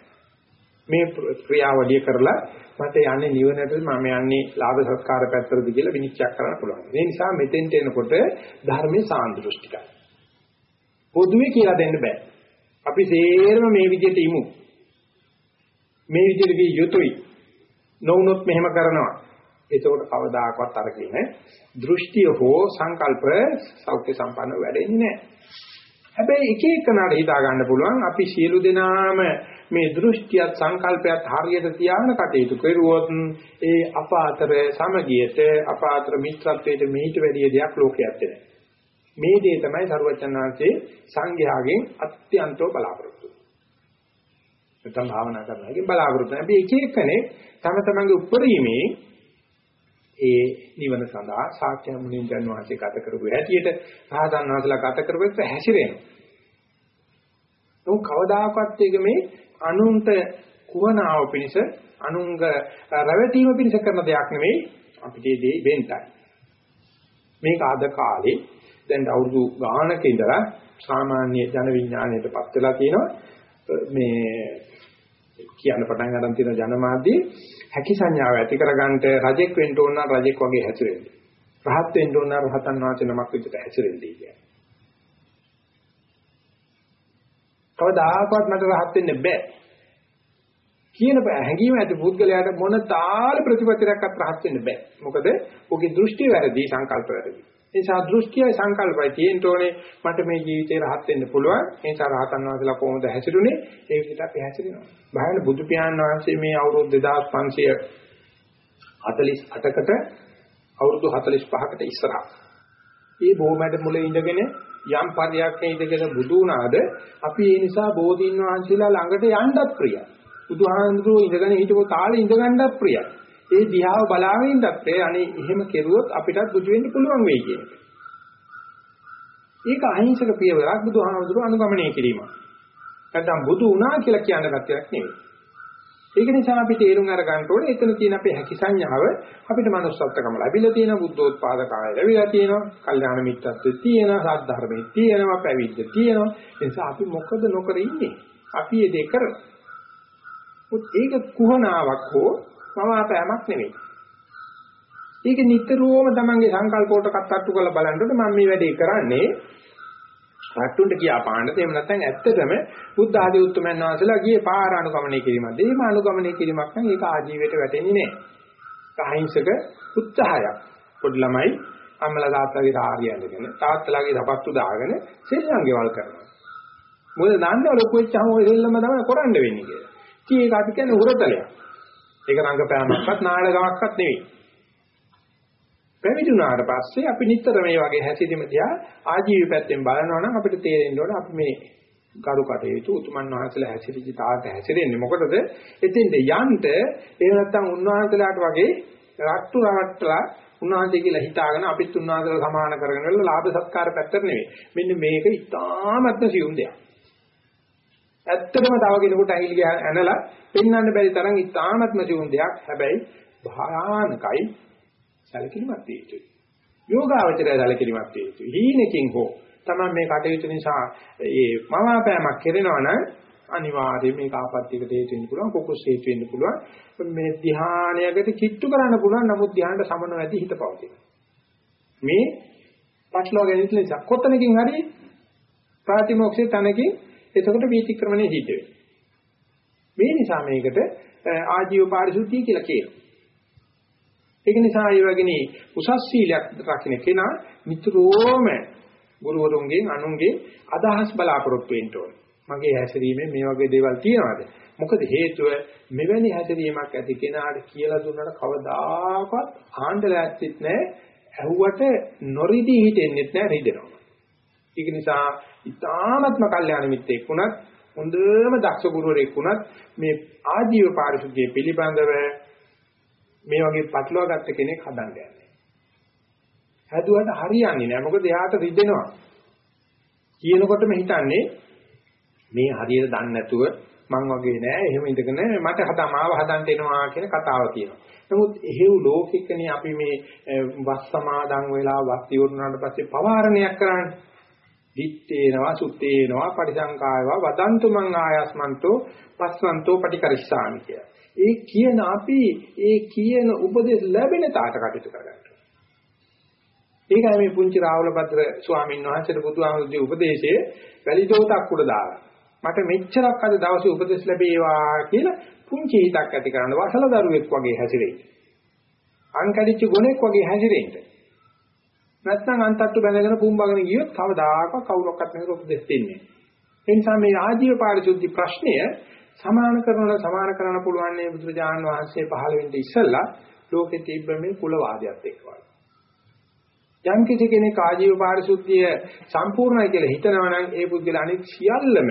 මේ ක්‍රියාවලිය කරලා මට යන්නේ නිවනට මම යන්නේ ලාභ සත්කාර පැත්තටද කියලා විනිශ්චය කරන්න පුළුවන්. ඒ නිසා මෙතෙන්ට එනකොට ධර්මයේ සාන්දෘෂ්ටිකයි. පොදුවේ කියලා දෙන්න බෑ. අපි සේරම මේ විදිහට ඉමු. මේ විදිහට විය යුතුයි. නොවුනොත් මෙහෙම කරනවා. එතකොට කවදාකවත් අර කියන දෘෂ්ටිය හෝ සංකල්ප සෞඛ්‍ය සම්පන්න වෙන්නේ නැහැ. හැබැයි එක එකනට හිතා ගන්න පුළුවන් අපි සියලු දෙනාම මේ දෘෂ්ටියත් සංකල්පයත් හරියට තියාගෙන කටයුතු කරුවොත් ඒ අප අතර සමගියට අප අතර මිත්‍රත්වයට මේට වැඩි දෙයක් ලෝකයක් නැහැ. මේ දේ තමයි සරුවචනාංශේ සංඝයාගෙන් අත්‍යන්තව බලාපොරොත්තු. නැත්නම් භාවනා කරනවාගෙන් බලාපොරොත්තු. අපි එක එකනේ තම තමන්ගේ උපරිමේ ඒ නිවන සඳහා සාක්‍ය මුනින් වහන්සේ ගත කරපු හැටියට සාධන් වහන්සේලා ගත කරපු හැසිරෙනවා. නමුත් කවදාකවත් ඒක මේ අනුන්ට කුවනාව පිණිස අනුංග රැවටීම පිණිස කරන දෙයක් නෙවෙයි අපිට දේ වෙන්ටයි. මේක අද කාලේ දැන් අවුරුදු ගානක ඉඳලා සාමාන්‍ය ජන විඥාණයටපත් වෙලා තියෙනවා මේ කියන්න පටන් ගන්න තියෙන ජනමාධ්‍යයේ හැකි සංඥාව ඇති කරගන්නට රජෙක් වෙන්න ඕන නම් රජෙක් වගේ හැසිරෙන්න. රහත් වෙන්න ඕන නම් රහතන් වහන්සේ නමක් විදිහට හැසිරෙන්නයි කියන්නේ. කවදාකවත් මට රහත් වෙන්න බෑ. කියන හැඟීම ඇති පුද්ගලයාට මොන තාල ප්‍රතිපත්තියක්වත් රහත් වෙන්න බෑ. මොකද ඔහුගේ දෘෂ්ටි වැරදි සංකල්ප වැරදි. ඒ නිසා දෘෂ්ටියයි සංකල්පයි තියෙන්න ඕනේ මට මේ ජීවිතේ රහත් වෙන්න පුළුවන්. ඒ නිසා රහතන් වහන්සේලා කොහොමද හැසිරුනේ? ඒ විදිහට අපි හැසිරෙනවා. බාහිර බුදු පියාණන් වහන්සේ මේ අවුරුදු 2548කට අවුරුදු 45කට ඉස්සරහා. මේ බොමැඩ මුලේ ඉඳගෙන යම් පරියක්ක ඉඳගෙන බුදු වුණාද අපි ඒ නිසා බෝධීන් වහන්සේලා ළඟට යන්නත් ප්‍රියයි. බුදුහාමුදුරුවෝ ඉඳගෙන හිටපු තාලේ ඉඳගන්නත් ප්‍රියයි. ඒ දිහාව බලාගෙන ඉන්නත් ප්‍රියයි. අනේ එහෙම කෙරුවොත් අපිටත් බුදු වෙන්න පුළුවන් වෙයි කියන එක. ඒක අහිංසක පියවරක් බුදුහාමුදුරුවෝ අනුගමනය කිරීම. නැත්නම් බුදු වුණා කියලා කියන කතියක් නෙවෙයි. ඒක නිසා අපි තේරුම් අරගන්න ඕනේ එතන තියෙන අපේ හැකි සංඥාව අපිට manussත්කම ලැබිලා තියෙන බුද්ධෝත්පාද කාලය ලැබිලා තියෙනවා කල්යාණ මිත්‍රත්වෙ තියෙනවා සාධර්මයේ තියෙනවා පැවිද්ද තියෙනවා. ඒ නිසා අපි මොකද නොකර ඉන්නේ? අපි මේ දෙක කරමු. ඒක කුහනාවක් හෝ මවාපෑමක් නෙවෙයි ඒක නිතරම තමන්ගේ සංකල්ප වලට කට්ටු කරලා බලනකොට මම මේ වැඩේ කරන්නේ රට්ටුන්ට කියා පාන්නද එහෙම නැත්නම් ඇත්තටම බුද්ධ ආදී උතුම්යන් වහන්සේලා ගියේ පාර අනුගමනය කිරීමක්. දේම අනුගමනය කිරීමක් නම් ඒක ආජීවයට වැටෙන්නේ නැහැ. අහිංසක උත්සාහයක්. පොඩි ළමයි අම්මලා තාත්තලාගේ සාරිය ඇඳගෙන තාත්තලාගේ සපත්තු දාගෙන සෙල්ලම්ගෙවල් කරනවා. මොකද දන්නව ලොකු වෙච්චාම ඔය සෙල්ලම තමයි කරන්න වෙන්නේ කියලා. ඉතින් ඒක අපි කියන්නේ උරතලයක්. ඒක රංගපෑමක්වත් නාටකමක්වත් නෙවෙයි. පැවිදුණාට පස්සේ අපි නිතර මේ වගේ හැසිරීම දිහා ආජීව පැත්තෙන් බලනවා නම් අපිට තේරෙන්න ඕන අපි මේ කරු කටයුතු උතුමන් වහන්සේලා හැසිරෙච්ච තාට හැසිරෙන්නේ මොකටද? එතෙන්ද යන්න එහෙම නැත්නම් උන්වහන්සේලාට වගේ රට්ටු රවට්ටලා උන්වහන්සේ කියලා හිතාගෙන අපිත් උන්වහන්සේලා සමාන කරගෙන ඉන්න ලාභ සත්කාර පැත්තට නෙවෙයි. මෙන්න මේක ඉතාමත්ම සියුම් දෙයක්. ඇත්තටම තව කෙනෙකුට ඇහිලි ඇනලා පෙන්වන්න බැරි තරම් ඉතාමත්ම සියුම් දෙයක්. හැබැයි භයානකයි සැලකිලිමත් විය යුතුයි. යෝගාවචරය සැලකිලිමත් විය යුතුයි. හීනකින් හෝ තමයි මේ කටයුතු නිසා ඒ මවාපෑමක් කරනවා නම් අනිවාර්යයෙන් මේක ආපත්‍යයකට හේතු වෙන්න පුළුවන් කුකුස් හේතු වෙන්න පුළුවන් මේ ධානයකට කිට්ටු කරන්න පුළුවන් නමුත් ධානයට සමන වැඩි හිත පවතින මේ පටලවා ගැනීම නිසා කොතනකින් හරි ප්‍රාතිමෝක්ෂේ තනකින් එතකොට වීතික්‍රමණය හිත වෙනවා මේ නිසා මේකට ආජීව පාරිශුද්ධිය කියලා කියනවා. ඒක නිසා ඒ වගේ උසස් සීලයක් රකින්න කෙනා නිතරම ගුරුවරුන්ගෙන් අනුන්ගේ අදහස් බලාපොරොත්තු වෙන්න ඕනේ. මගේ හැසිරීමෙන් මේ වගේ දේවල් තියනවාද? මොකද හේතුව මෙවැනි හැසිරීමක් ඇති කෙනාට කියලා දුන්නට කවදාකවත් ආණ්ඩල ඇත්තෙත් නැහැ. ඇහුවට නොරිදී හිතෙන්නෙත් නැහැ රිදෙනවා. ඒක නිසා ඊ타ත්ම කල්යාණ මිත්‍රෙක් වුණත් හොඳම දක්ෂ ගුරුවරයෙක් වුණත් මේ ආජීව පාරිශුද්ධිය පිළිබඳව මේ වගේ පටලවා ගත්ත කෙනෙක් හදන්න යන්නේ. හැදුවට හරියන්නේ නැහැ. මොකද එයාට රිදෙනවා. කියනකොටම හිතන්නේ මේ හරියට දන්නේ නැතුව මං වගේ නෑ එහෙම ඉඳගෙන මට හදා මාව හදන්න එනවා කියන කතාව තියෙනවා. නමුත් එහෙව් ලෝකිකනේ අපි මේ වස් සමාදන් වෙලා වස් ඉවරනාට පස්සේ පවාරණයක් කරන්නේ. දිත්තේනවා සුත්තේනවා පරිසංකායවා වදන්තු මං ආයස්මන්තෝ පස්සන්තෝ පටිකරිස්සාමි කිය. ඒ කියන අපි ඒ කියන උපදේශ ලැබෙන තාට කටයුතු කරගන්න. ඒකයි මේ පුංචි රාහුල භද්‍ර ස්වාමීන් වහන්සේට බුදුහාමුදුරුවෝ උපදේශයේ වැලි දෝතක් උඩ දාලා මට මෙච්චරක් අද දවසේ උපදෙස් ලැබේවා කියලා පුංචි හිතක් ඇති කරන වසල දරුවෙක් වගේ හැසිරෙයි. අංකඩිච්ච ගොනෙක් වගේ හැසිරෙන්න. නැත්නම් අන්තට්ටු බැඳගෙන පුම්බගෙන ගියොත් කවදාකවත් කවුරක්වත් මේක උපදෙස් දෙන්නේ නැහැ. ඒ නිසා මේ ආජීව පාරිශුද්ධි ප්‍රශ්නය සමාන කරනවල සමාන කරන්න පුළුවන් නේ බුදුරජාණන් වහන්සේ පහළ වෙන්න ඉස්සෙල්ලා ලෝකෙ තිබ්බ මේ කුලවාදයත් එක්ක වගේ. යම් කිසි කෙනෙක් ආජීව පාරිශුද්ධිය සම්පූර්ණයි කියලා හිතනවා නම් ඒ පුද්ගල අනිත් සියල්ලම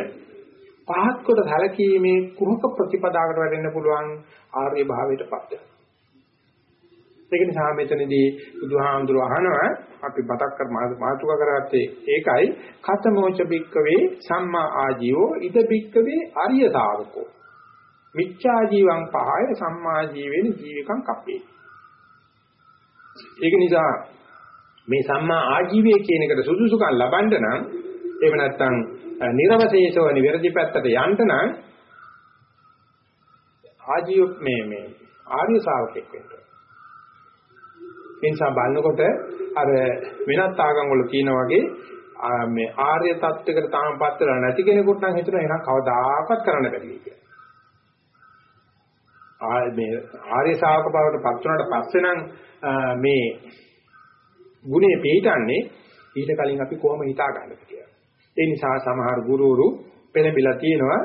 පහත් කොට සැලකීමේ කුහක ප්‍රතිපදාකට වැටෙන්න පුළුවන් ආර්ය භාවයටපත් වෙනවා. ඒක නිසා මෙතනදී බුදුහාමුදුරුවෝ අහනවා අපි බතක් කර මාතුක කරගත්තේ ඒකයි කතමෝච බික්කවේ සම්මා ආජීවෝ ඉද බික්කවේ ආර්ය ශාවකෝ මිච්ඡා ජීවං පහය සම්මා ජීවෙන ජීවිකං කප්පේ. ඒක නිසා මේ සම්මා ආජීවය කියන එකට සුදුසුකම් ලබන්න නම් එහෙම නැත්නම් නිර්වශේෂව නිවැරදි පැත්තට යන්න නම් ආජීව මේ මේ ආර්ය ශාවකෙක් වෙන්න. ඒ නිසා බලනකොට අර වෙනත් ආගම් වල කියන වගේ මේ ආර්ය தත්වයකට තාමපත් වෙලා නැති කෙනෙකුට නම් හිතන එහෙනම් කවදාකවත් කරන්න බැරි කියලා. ආ මේ ආර්ය ශාවක බවට පත් වුණාට පස්සේ නම් මේ ගුණේ පිළිටන්නේ ඊට කලින් අපි කොහොම හිතා ගන්නද කියලා. ඒ නිසා සමහර ගුරුවරු පෙළඹිලා තියෙනවා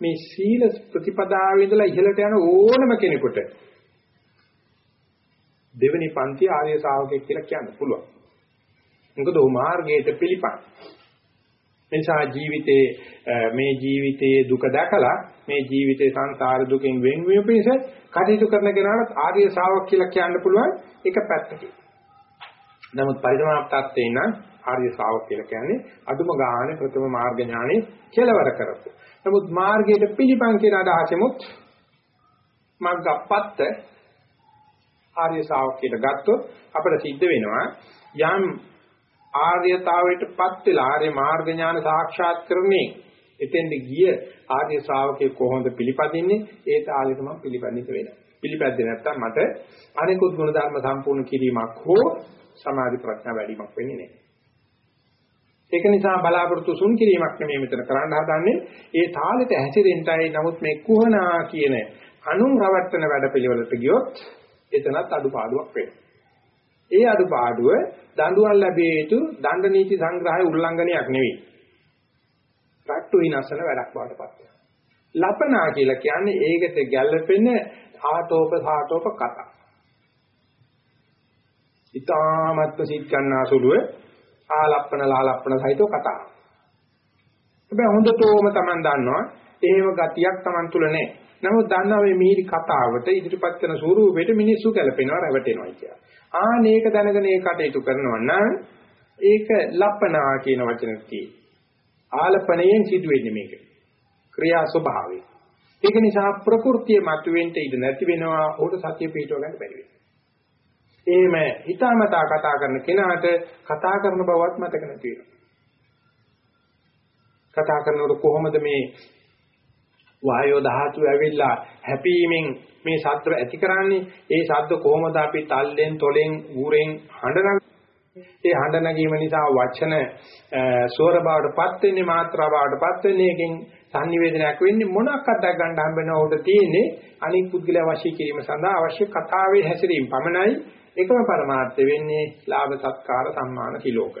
මේ සීල ප්‍රතිපදාවේ ඉඳලා ඉහළට යන ඕනම කෙනෙකුට දෙවෙනි පන්ති ආර්ය ශාවකෙක් කියලා කියන්න පුළුවන්. මොකද ਉਹ මාර්ගයට පිළිපන්. එනිසා ජීවිතේ මේ ජීවිතයේ දුක දැකලා මේ ජීවිතේ සංසාර දුකෙන් වෙන් වීම පිණිස කටයුතු කරන කෙනාට ආර්ය ශාවක කියලා කියන්න පුළුවන් එක පැත්තකින්. නමුත් පරිසමාප්තත්වේ නම් ආර්ය ශ්‍රාවක කියලා කියන්නේ අදුම ගානේ ප්‍රථම මාර්ග ඥානෙ කෙලවර කරපු. නමුත් මාර්ගයට පිළිපන් කියන අදහසෙමුත් මග්ගප්පත්ත ආර්ය ශ්‍රාවකයට ගත්තොත් අපිට සිද්ධ වෙනවා යම් ආර්යතාවයටපත් වෙලා ආර්ය මාර්ග ඥාන සාක්ෂාත් කරන්නේ එතෙන්ද ගිය ආර්ය ශ්‍රාවකේ කොහොමද පිළිපදින්නේ ඒ තාලෙට මම පිළිපදින්න වෙනවා. පිළිපැද්දේ නැත්තම් මට අනිකුත් ගුණ ධර්ම සම්පූර්ණ කිරීමක් හෝ සමාධි ප්‍රඥා වැඩිමක් වෙන්නේ නැහැ. ඒක නිසා බලාපොරොත්තු සුන් කිරීමක් නෙමෙයි මෙතන කරන්න හදන්නේ. ඒ තාලෙට හැසිරෙන්නයි නමුත් මේ කුහනා කියන අනුන් රවට්ටන වැඩපිළිවෙලට ගියොත් එතනත් අඩුපාඩුවක් වෙනවා. ඒ අඩුපාඩුව දඬුවම් ලැබිය යුතු දණ්ඩ නීති සංග්‍රහය උල්ලංඝනයක් නෙවෙයි. රට්ටු විනාශන වැඩක් බවටපත් වෙනවා. ලපනා කියලා කියන්නේ ඒකට ගැළපෙන ආටෝප සාටෝප කතා. ඊ타මත්ව සිත් ගන්නාසුලුවේ ආලප්පන ලාලප්පන සහිතව කතා. හැබැයි හොඳටම Taman දන්නවා එහෙම ගතියක් Taman තුල නැහැ. නමුත් දන්නවා මේ මිහිරි කතාවට ඉදිරිපත් කරන ස්වරූපෙට මිනිස්සු ගැලපෙනවා රැවටෙනවා කියලා. ආ මේක දැනගෙන ඒ කටයුතු කරනවා නම් ඒක ලප්පනා කියන වචනෙත් තියෙයි. ආලපණයෙන් සිදුවෙන්නේ මේක. ක්‍රියා ස්වභාවය. ඒක නිසා ප්‍රകൃතිය මතුවෙන්න ඉඩ නැති වෙනවා. උඩ සතිය පිටව ගන්න බැරි වෙනවා. එහෙම හිතාමතා කතා කරන කෙනාට කතා කරන බවත් මතක නැති වෙනවා. කතා කරනකොට කොහොමද මේ වායෝ ධාතු ඇවිල්ලා හැපීමෙන් මේ ශබ්ද ඇති කරන්නේ? ඒ ශබ්ද කොහොමද අපි තල්ලෙන් තොලෙන් ඌරෙන් හඬන ඒ හඬ නැගීම නිසා වචන ස්වර බවටපත් වෙන්නේ මාත්‍රා බවටපත් වෙන්නේ එකෙන් සංනිවේදනයක් වෙන්නේ මොනක්වත් දැක් ගන්න හම්බෙනවා උඩ තියෙන්නේ අනික් පුද්ගලයා වශී කිරීම සඳහා අවශ්‍ය කතාවේ හැසිරීම පමණයි එකම පරමාර්ථය වෙන්නේ ලාභ සත්කාර සම්මාන සිලෝක.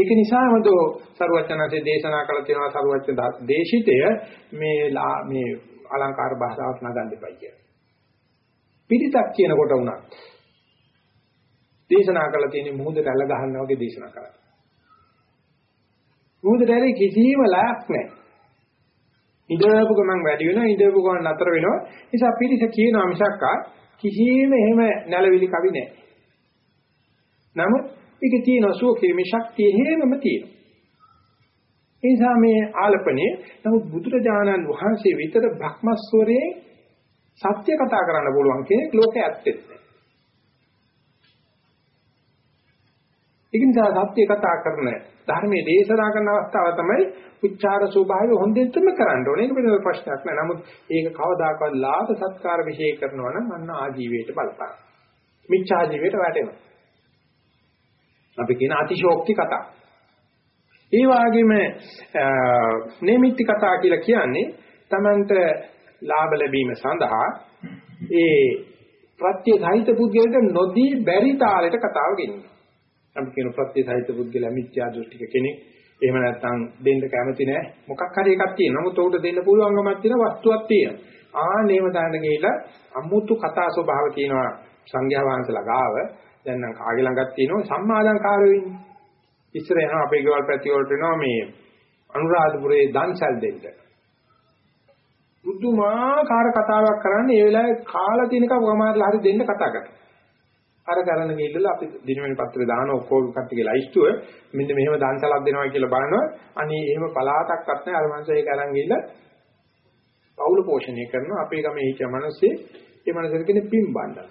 ඒක නිසාම දෝ සරුවචනanse දේශනා කළ තියෙනවා සරුවචන දේශිතය මේ මේ අලංකාර භාෂාවක් නගන්න දෙපයි කියලා. පිටිතක් කියනකොට උනත් දේශනා කළ තියෙන මුහුදට ඇල ගහනවා වගේ දේශනා කරා. මුහුදට ඇලේ කිසිම ලයක් නැහැ. ඉඳපු ගමන් වැඩි වෙනවා ඉඳපු ගමන් නතර වෙනවා. නිසා පිටිස කියනවා මිසක් කිසිම එහෙම නැලවිලි කවි නැහැ. නමුත් ඒකේ තියෙන සුවකීමේ ශක්තිය හේමම තියෙනවා. ඒ නිසා මේ ආලපනේ නමුත් බුදුරජාණන් වහන්සේ විතර භක්මස්වරයේ සත්‍ය කතා කරන්න පුළුවන් කෙනෙක් ලෝකේ ඇත්තෙත් නැහැ. ඒ නිසා සත්‍ය කතා කරන ධර්මයේ දේශනා කරන අවස්ථාව තමයි උච්චාර ස්වභාවය හොඳටම කරන්න ඕනේ. ඒක පිළිබඳ ප්‍රශ්නයක් නෑ. නමුත් ඒක කවදාකවත් ලාභ සත්කාර විශේෂ කරනවා නම් අන්න ආජීවයට බලපාන. මිච්ඡා ජීවයට වැටෙනවා. අපි කියන අතිශෝක්ති කතා. ඒ වගේම නේමිත්‍ති කතා කියලා කියන්නේ Tamanට ලාභ ලැබීම සඳහා ඒ ප්‍රත්‍ය සහිත පුද්ගලට නොදී බැරි තාලෙට කතාව ගෙනියනවා. අපි කියන ප්‍රත්‍ය සහිත පුද්ගලයා මිත්‍යා දෘෂ්ටික කෙනෙක්. එහෙම නැත්නම් දෙන්න කැමති නැහැ. මොකක් හරි එකක් තියෙනවා. නමුත් උකට දෙන්න පුළුවන්කමක් තියෙන වස්තුවක් තියෙනවා. ආනේම දාන්න ගිහිලා අමුතු කතා ස්වභාව තියෙනවා සංඝයා වහන්සේලා ගාව. දැන් නම් කාගේ ළඟක් තියෙනවා සම්මාදංකාරයෝ ඉන්නේ. ඉස්සර යනවා අපේ ගෙවල් පැති වලට එනවා මේ අනුරාධපුරයේ දන්සල් දෙන්න. බුදුමාකාර කතාවක් කරන්නේ ඒ වෙලාවේ කාලා තියෙනක වමාරලා හරි දෙන්න කතා කරා. අර කරන්න ගිහිල්ලා අපි දිනවෙන පත්‍රේ දාන ඔක්කොම කට්ටියගේ ලයිස්තුව මෙන්න මෙහෙම දන්සලක් දෙනවා කියලා බලනවා. අනේ එහෙම පලාතක්වත් නැහැ අර මනුස්සය ඒක අරන් ගිහිල්ලා පවුල පෝෂණය කරනවා. අපේ ගමේ හිටිය මිනිස්සේ ඒ මනුස්සයර කියන්නේ පින් බණ්ඩා.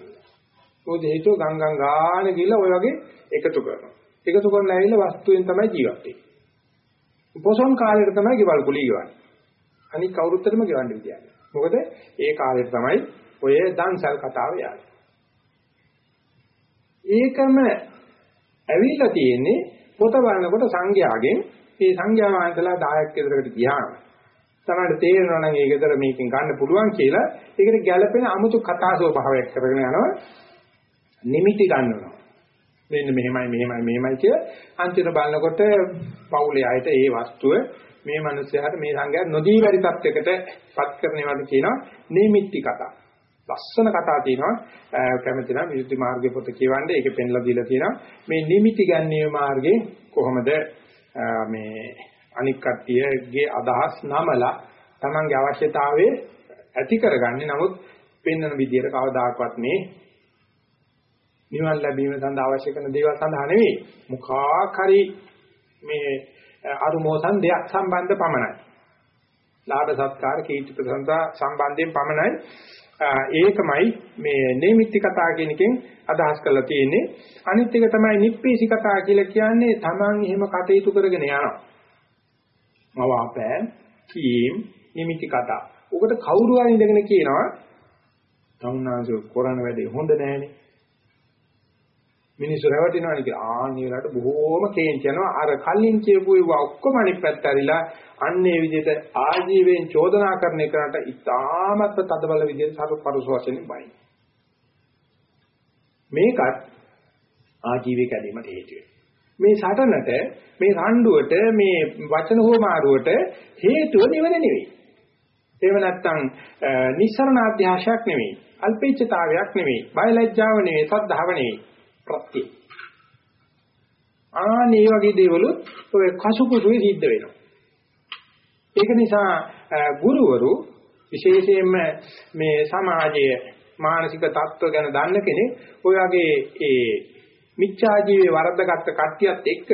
මොකද හේතුව ගංගං ගාන ගිහලා ඔය වගේ එකතු කරනවා. එකතු කරලා ඇවිල්ලා වස්තුවෙන් තමයි ජීවත් වෙන්නේ. පොසොන් කාලයට තමයි ගෙවල් කුලී ගෙවන්නේ. අනික කවුරුත්තරම ගෙවන්න විදියක් මොකද ඒ කාලයට තමයි ඔය දන්සල් කතාව යන්නේ. ඒකම ඇවිල්ලා තියෙන්නේ පොත බලනකොට සංඝයාගෙන් මේ සංඝයා වහන්සේලා 10ක් විතරකට ගියාම තමයි තේරෙනවා නම් ඒක විතර මේකෙන් ගන්න පුළුවන් කියලා ඒකට ගැළපෙන 아무තු කතා ස්වභාවයක් කරගෙන යනවා නිමිති ගන්නවා. මෙන්න මෙහෙමයි මෙහෙමයි මෙහෙමයි කිය. අන්තිම බලනකොට පවුලේ අයට ඒ වස්තුව මේ මිනිස්යාට මේ සංඝයා නොදී වැඩි තත්යකට පත් කරනවාද කියනවා නිමිති කතා. ලස්සන කතා තියෙනවා. කැමති නම් විසුද්ධි මාර්ගයේ පොත කියවන්නේ. ඒකේ පෙන්ලා දීලා තියෙනවා. මේ නිමිති ගැනීම මාර්ගේ කොහොමද? මේ අනික් කට්ටියගේ අදහස් නමලා Tamange අවශ්‍යතාවයේ ඇති කරගන්නේ. නමුත් පෙන්වන විදියට කවදාකවත් මේ නිවන් ලැබීම සඳහා අවශ්‍ය කරන දේවල් සඳහා නෙවෙයි මොකක් හරි මේ අරුමෝසන් දෙයක් සම්බන්ධ පමණයි. ලාභ සත්කාර කීර්ති ප්‍රශංසා සම්බන්ධයෙන් පමණයි. ඒකමයි මේ නේමිත්‍ති කතා කියන එකෙන් අදහස් කරලා තියෙන්නේ. අනිත් එක තමයි නිප්පීසි කතා කියලා කියන්නේ Taman එහෙම කටයුතු කරගෙන යනවා. මවාපෑම්, කීම්, නිමිති කතා. උකට කවුරු හරි ඉඳගෙන කියනවා තමුන්නාසෝ කරන වැඩේ හොඳ නෑනේ. මිනිස්සු රැවටෙනවානේ කියලා. ආන්නේ වෙලාවට බොහෝම කේන්ති යනවා. අර කලින් කියපු ඒවා ඔක්කොම අනිත් පැත්ත ඇරිලා අන්නේ විදිහට ආජීවයෙන් චෝදනා කරන එකට ඉතාමත් තදබල විදිහට සරුපරුස වශයෙන් බයි. මේකත් ආජීවය කැඩීමට හේතු මේ සටනට මේ රණ්ඩුවට මේ වචන හෝමාරුවට හේතුව නිවන නෙවෙයි. එහෙම නැත්නම් නිස්සරණ අධ්‍යාශයක් නෙවෙයි. අල්පේච්ඡතාවයක් නෙවෙයි. බයලජ්ජාව නෙවෙයි. සද්ධාව නෙවෙයි. ප්‍රත්‍ය. ආනේ වගේ දේවලුත් ඔය කසුකුසුවේ සිද්ධ වෙනවා. ඒක නිසා ගුරුවරු විශේෂයෙන්ම මේ සමාජයේ මානසික තත්ත්ව ගැන දන්න කෙනෙක් ඔය වගේ ඒ මිච්ඡා ජීවේ වරද්දගත්ත කට්ටියත් එක්ක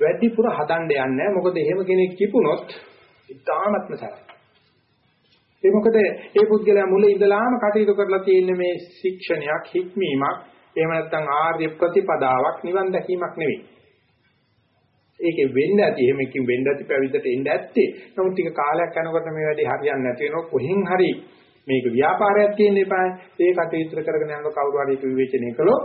වැඩිපුර හදන්න යන්නේ නැහැ. මොකද එහෙම කෙනෙක් කිපුණොත් ඉතාමත්ම සරයි. ඒ මොකද ඒ පුද්ගලයා මුල ඉඳලාම කටයුතු කරලා තියෙන මේ ශික්ෂණයක් හික්මීමක් එහෙම නැත්නම් ආර්ය ප්‍රතිපදාවක් නිවන් දැකීමක් නෙවෙයි. ඒකේ වෙන්න ඇති එහෙම කිව් වෙන්න ඇති පැවිද්දට එන්න ඇත්තේ. නමුත් ටික කාලයක් යනකොට මේ වැඩේ හරියන්නේ නැති වෙනවා කොහෙන් හරි මේක ව්‍යාපාරයක් තියෙන්න එපා. ඒ කටයුතු කරගෙන යනකොට කවුරු හරි ඒක විවේචනය කළොත්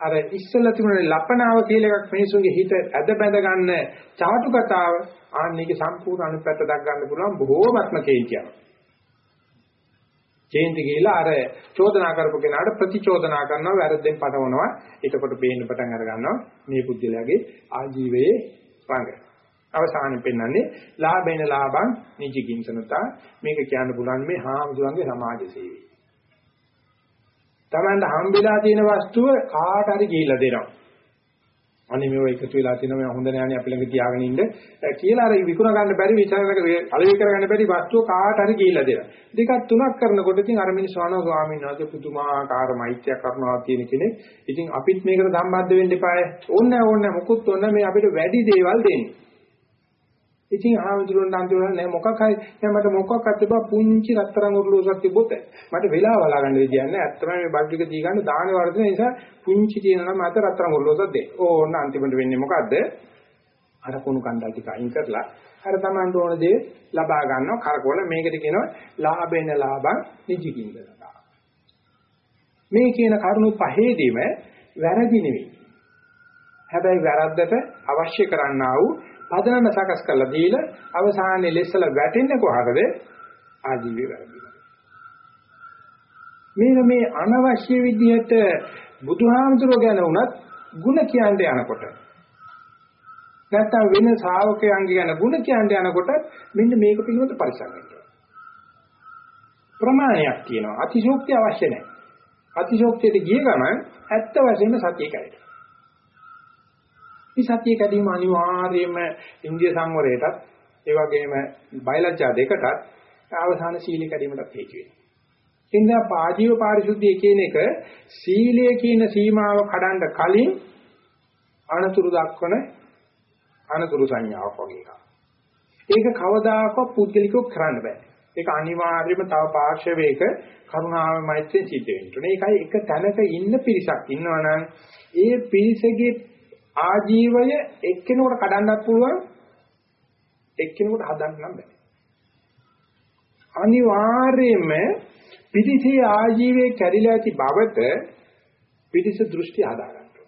අර ඉස්සෙල්ලා තිබුණේ ලපනාව කියලා එකක් මිනිසුන්ගේ හිත ඇද බැඳ ගන්න චාටු කතාව ආන්නේක සම්පූර්ණ අනුපැත්ත දක් ගන්න පුළුවන් බොහෝමත්ම කේන්තියක්. කේන්ති කියලා අර චෝදනා කරපු කෙනාට ප්‍රතිචෝදනා කරනවා වැරද්දෙන් පටවනවා එතකොට බේන්න පටන් අර ගන්නවා මේ පුද්ගලයාගේ ආජීවයේ රඟ. අවසානයේ පෙන්වන්නේ ලාභේන ලාභං නිජිකින්සනතා මේක කියන්න පුළුවන් මේ හාමුදුරන්ගේ සමාජ සේවය. Tamanda හම්බෙලා තියෙන වස්තුව කාට හරි ගිහිල්ලා දෙනවා. අනේ මේව එකතු වෙලා තියෙනවා මේ හොඳ නෑනේ අපි ළඟ තියාගෙන ඉන්න කියලා අර විකුණ ගන්න බැරි විචාරක අලෙවි කර ගන්න බැරි වස්තුව කාට හරි ගිහිල්ලා දෙනවා. දෙකක් තුනක් කරනකොට ඉතින් අර මිනිස්සු අනෝ ස්වාමීන් වහන්සේ පුදුමාකාර මෛත්‍රියක් කරනවා කියන කෙනෙක්. ඉතින් අපිත් මේකට සම්බන්ධ වෙන්න එපාය. ඕනේ ඕනේ මොකුත් ඕනේ මේ අපිට වැඩි දේවල් දෙන්නේ. ඉතින් ආමතුරුන් අන්තිමට නෑ මොකක් හරි දැන් මට මොකක්වත් තිබ්බා පුංචි රත්තරන් උරුලුසක් තිබ්බොත් මට වෙලා වලා ගන්න විදියක් නෑ. අත්‍තරම මේ බඩ ටික දී ගන්න දාන වර්ධන නිසා පුංචි තියෙනවා මට රත්තරන් උරුලුසක් දෙන්න. ඕන්න අන්තිමට වෙන්නේ මොකද්ද? අර කුණු කන්දල් ටික අයින් කරලා අර Tamanට ඕන දේ ලබා ගන්නවා. කරකවල මේකට කියනවා ලාභේන ලාභං නිජිකින්දනවා මේ කියන කරුණු පහේදීම වැරදි නෙවෙයි. හැබැයි වැරද්දට අවශ්‍ය කරන්නා වූ පදනම සකස් කරලා දීලා අවසානයේ ලෙස්සල වැටෙන්නේ කොහටද? ආජීවය වැරදිලා. මේක මේ අනවශ්‍ය විදිහට බුදුහාමුදුරුවෝ ගැන වුණත් ಗುಣ කියන්න යනකොට නැත්තම් වෙන ශ්‍රාවකයන්ගේ ගැන ಗುಣ කියන්න යනකොට මෙන්න මේක පිළිබඳ පරිසම් වෙනවා. ප්‍රමාණයක් තියෙනවා. අතිශෝක්තිය අවශ්‍ය නැහැ. අතිශෝක්තියට ගිය ගමන් ඇත්ත වශයෙන්ම සතිය කැඩෙනවා. මේ සතිය කැඩීම අනිවාර්යයෙන්ම ඉන්දිය සංවරයටත් ඒ වගේම බයලජ්ජා දෙකටත් අවසාන සීල කැඩීමටත් හේතු වෙනවා. එනිසා පාජීව පාරිශුද්ධිය කියන එක සීලය කියන සීමාව කඩන්න කලින් අනතුරු දක්වන අනතුරු සංඥාවක් වගේ එකක්. ඒක කවදාකවත් පුද්ගලිකව කරන්න බෑ. ඒක අනිවාර්යයෙන්ම තව පාර්ශවයක කරුණාව මෛත්‍රිය සිද්ධ වෙන්න ඕනේ. ඒකයි එක තැනක ඉන්න පිරිසක් ඉන්නවනම් ඒ පිරිසගේ ආජීවය එක්කෙනෙකුට කඩන්නත් පුළුවන් එක්කෙනෙකුට හදන්න නම් බෑ. අනිවාර්යයෙන්ම පිටිසේ ආජීවයේ කැඩිලා ඇති බවට පිටිස දෘෂ්ටි හදා ගන්න ඕනේ.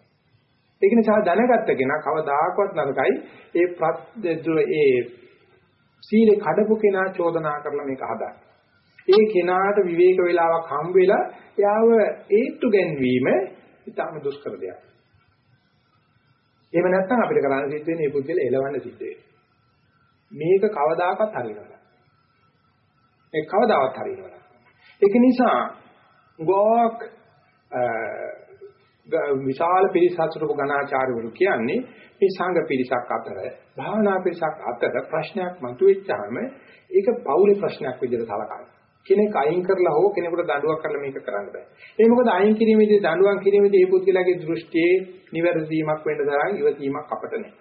ඒක නිසා දැනගත්ත කෙනා කවදාකවත් නරකයි ඒ ඒ සීලේ කඩපු කෙනා චෝදනා කරලා මේක හදා. ඒ කෙනාට විවේක වේලාවක් හම්බ වෙලා යාව ඒත්තු ගැන්වීම ඉතාම දුෂ්කර දෙයක්. එහෙම නැත්නම් අපිට කරන්න සිද්ධ වෙන්නේ මේ පුද්ගල එලවන්න සිද්ධ වෙන්නේ. මේක කවදාකවත් හරියනවා. ඒ කවදාවත් හරියනවා. ඒක නිසා ගෝක් විශාල පිරිස හසුරුපු ගණාචාර්යවරු කියන්නේ මේ සංඝ පිරිසක් අතර භාවනා පිරිසක් අතර ප්‍රශ්නයක් මතුවෙච්චාම ඒක පෞලි ප්‍රශ්නයක් විදිහට සලකනවා. කෙනෙක් අයින් කරලා හෝ කෙනෙකුට දඬුවම් කරලා මේක කරන්න බෑ. ඒ මොකද අයින් කිරීමේදී දඬුවම් කිරීමේදී මේ පුද්ගලයාගේ දෘෂ්ටියේ නිවැරදීමක් වෙන්න තරම් ඉවසීමක් අපට නැහැ.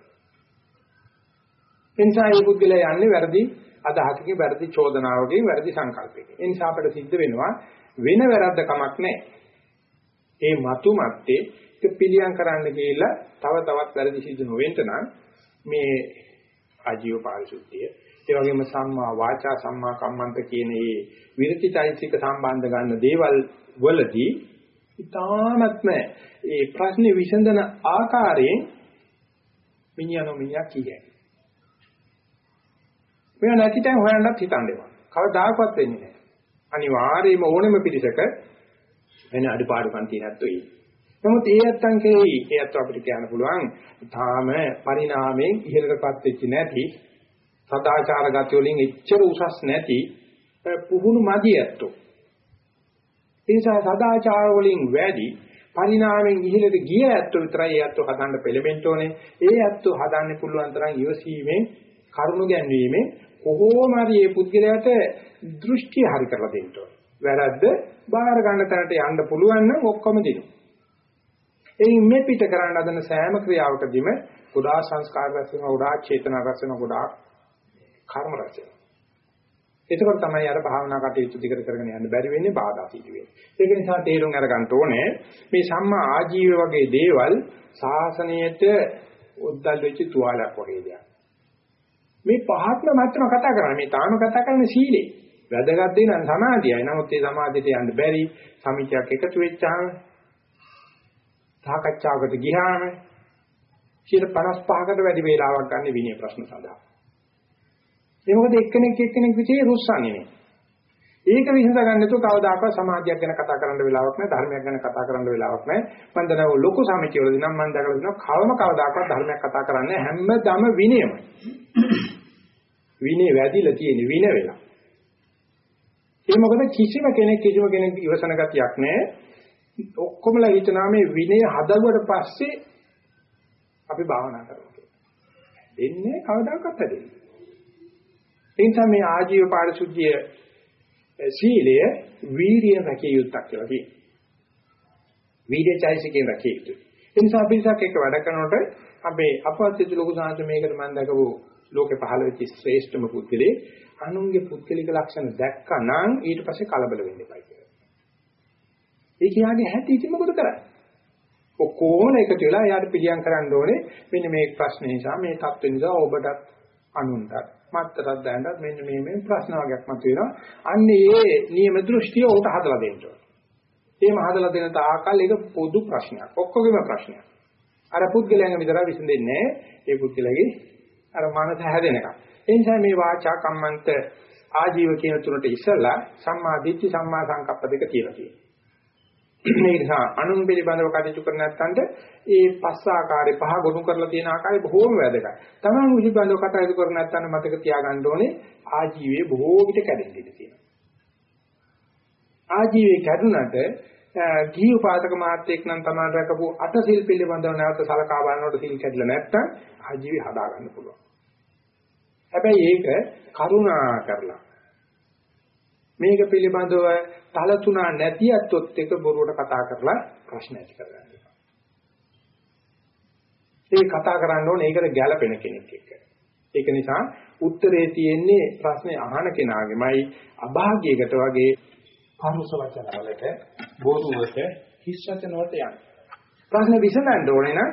එනිසා මේ පුද්ගලයා යන්නේ වැරදි අදහසකින් වැරදි චෝදනාවකින් වැරදි සංකල්පයකින්. ඒ නිසා අපිට සිද්ධ වෙනවා වෙන වැරද්ද කමක් නැහැ. ඒ මතු මැත්තේ පිළියම් කරන්න ගිහිල්ලා තව තවත් වැරදි සිදු නොවෙන්න නම් මේ ආජීව පාරිශුද්ධිය ඒ වගේම සම්මා වාචා සම්මා කම්මන්ත කියන මේ විරතිචෛසික සම්බන්ධ ගන්න දේවල් වලදී ඊ타ත්ම ඒ ප්‍රශ්නේ විසඳන ආකාරයෙන් මිනිහනෝ මිනිහා කියන්නේ. මෙයා නැති තැන් හොයන්නත් හිතන්නේවා. කවදාකවත් වෙන්නේ නැහැ. අනිවාර්යයෙන්ම ඕනෙම පිළිසක වෙන අඩපාඩුකම් තියෙනත් වෙයි. නමුත් ඒ ඇත්තන් කෙරෙහි ඒ ඇත්ත අපිට කියන්න පුළුවන් තාම පරිණාමයෙන් ඉහළටපත් වෙච්ච නැති සදාචාර ගති වලින් එච්චර උසස් නැති පුහුණු මදි ඇත්තෝ. ඒ නිසා සදාචාර වලින් වැඩි පරිණාමයෙන් ඉහළට ගිය ඇත්තෝ විතරයි ඒ ඇත්තෝ හදන්න පෙළඹෙන්න ඕනේ. ඒ ඇත්තෝ හදන්න පුළුවන් තරම් ඉවසීමෙන් කරුණු ගැන්වීමෙන් කොහොම හරි මේ පුද්ගලයාට දෘෂ්ටි හරි කරලා දෙන්න ඕනේ. වැරද්ද බාහිර ගන්න තැනට යන්න පුළුවන් නම් ඔක්කොම දිනු. එයින් මේ පිට කරන්න හදන සෑම ක්‍රියාවකදීම ගොඩාක් සංස්කාර රැස් වෙනවා, ගොඩාක් චේතනා රැස් වෙනවා, ගොඩාක් කර්ම රැස් වෙනවා. එතකොට තමයි අර භාවනා කටයුතු දිගට කරගෙන යන්න බැරි වෙන්නේ බාධා සිදු වෙන්නේ. ඒක නිසා තේරුම් අරගන්න ඕනේ මේ සම්මා ආජීව වගේ දේවල් සාසනයට උද්දල් වෙච්ච තුවාලයක් වගේ දෙයක්. මේ පහත්ම මත්තම කතා කරන්නේ මේ තාම කතා කරන්නේ සීලේ. වැදගත් දේ නම් සමාධියයි. නමුත් ඒ සමාධියට යන්න බැරි සමිතියක් එකතු වෙච්චාම සාකච්ඡාවකට ගියාම 55කට වැඩි වේලාවක් ගන්න විනය ප්‍රශ්න සඳහා. ඒ මොකද එක්කෙනෙක් එක්කෙනෙක් විදිහේ රුස්සන්නේ නේ. ඒක විසඳ ගන්න නැතුව කවදාකවත් සමාජයක් ගැන කතා කරන්න වෙලාවක් නැහැ ධර්මයක් ගැන කතා කරන්න වෙලාවක් නැහැ මම දන්නවා ලොකු සමිතියවලදී නම් මම දැකලා තියෙනවා කවම කවදාකවත් ධර්මයක් කතා කරන්නේ හැමදම විනයමයි විනය වැඩිලා තියෙන වින වෙලා ඒ මොකද කිසිම කෙනෙක් කිසිම කෙනෙක් ඉවසන ගතියක් නැහැ ඔක්කොමලා හිතනවා මේ විනය හදවුවට පස්සේ අපි භාවනා කරනවා කියලා. එන්නේ කවදාකවත් හැදෙන්නේ. ඒ නිසා මේ ආජීව පාරිශුද්ධිය සීලය වීරිය රැකිය යුත්තක් කියලා කියනවා. වීර්යචෛසිකෙන් රැකිය යුතුයි. ඒ නිසා අපි ඉස්සක් එක වැඩ කරනකොට අපේ අපවත් ලොකු සාංශ මේකට මම දැකපු ලෝකේ පහළ වෙච්ච ශ්‍රේෂ්ඨම පුද්ගලේ අනුන්ගේ පුද්ගලික ලක්ෂණ දැක්කනම් ඊට පස්සේ කලබල වෙන්න එපා කියලා. ඒ කියන්නේ හැටි ඉතින් මොකද කරන්නේ? ඔක්කොම එකතු වෙලා එයාට පිළියම් කරන්න ඕනේ මෙන්න මේ ප්‍රශ්නේ නිසා මේ தත්ත්ව නිසා ඔබටත් අනුන්ටත් මත්තරත් දැනටත් මෙන්න මේ මේ ප්‍රශ්න වර්ගයක් මතුවෙනවා. අන්න ඒ නියම දෘෂ්ටිය උට හදලා දෙන්න ඕනේ. එහෙම හදලා දෙන තාකල් ඒක පොදු ප්‍රශ්නයක්. ඔක්කොගේම ප්‍රශ්නයක්. අර පුද්ගලයන් විතර විසඳෙන්නේ නැහැ. ඒ පුද්ගලගේ අර මනස හැදෙනකම්. ඒ නිසා මේ වාචා කම්මන්ත ආජීව කියන තුනට ඉස්සලා සම්මා දිට්ඨි සම්මා සංකප්ප දෙක කියලා තියෙනවා. මේ නිසා අනුන් පිළිබඳව කටයුතු කර නැත්නම් ඒ පස් ආකාරයේ පහ ගොනු කරලා තියෙන ආකාරය බොහෝම වැදගත්. Taman පිළිබඳව කටයුතු කර නැත්නම් මතක තියාගන්න ඕනේ ආජීවයේ බොහෝ විට කැඩෙන්න ඉඩ තියෙනවා. ආජීවයේ කැඩුනට ගිහි උපාසක මාත්‍යෙක් නම් Taman රැකපු අට සිල් පිළිබඳව නැවත සලකා බලනකොට සිල් කැඩලා නැත්නම් ආජීවය හදා ගන්න පුළුවන්. හැබැයි ඒක කරුණා කරලා මේක පිළිබඳව තලතුණා නැති අත්ොත් එක බොරුවට කතා කරලා ප්‍රශ්න ඇති කරගන්න එපා. ඒ කතා කරන්න ඕනේ ඒකට ගැළපෙන කෙනෙක් එක්ක. ඒක නිසා උත්තරේ තියෙන්නේ ප්‍රශ්නේ අහන කෙනාගේමයි අභාග්‍යයකට වගේ පරුස වචන වලට බොරුවට හිස් වචන වලට යන්නේ. ප්‍රශ්න විසඳන්න ඕනේ නම්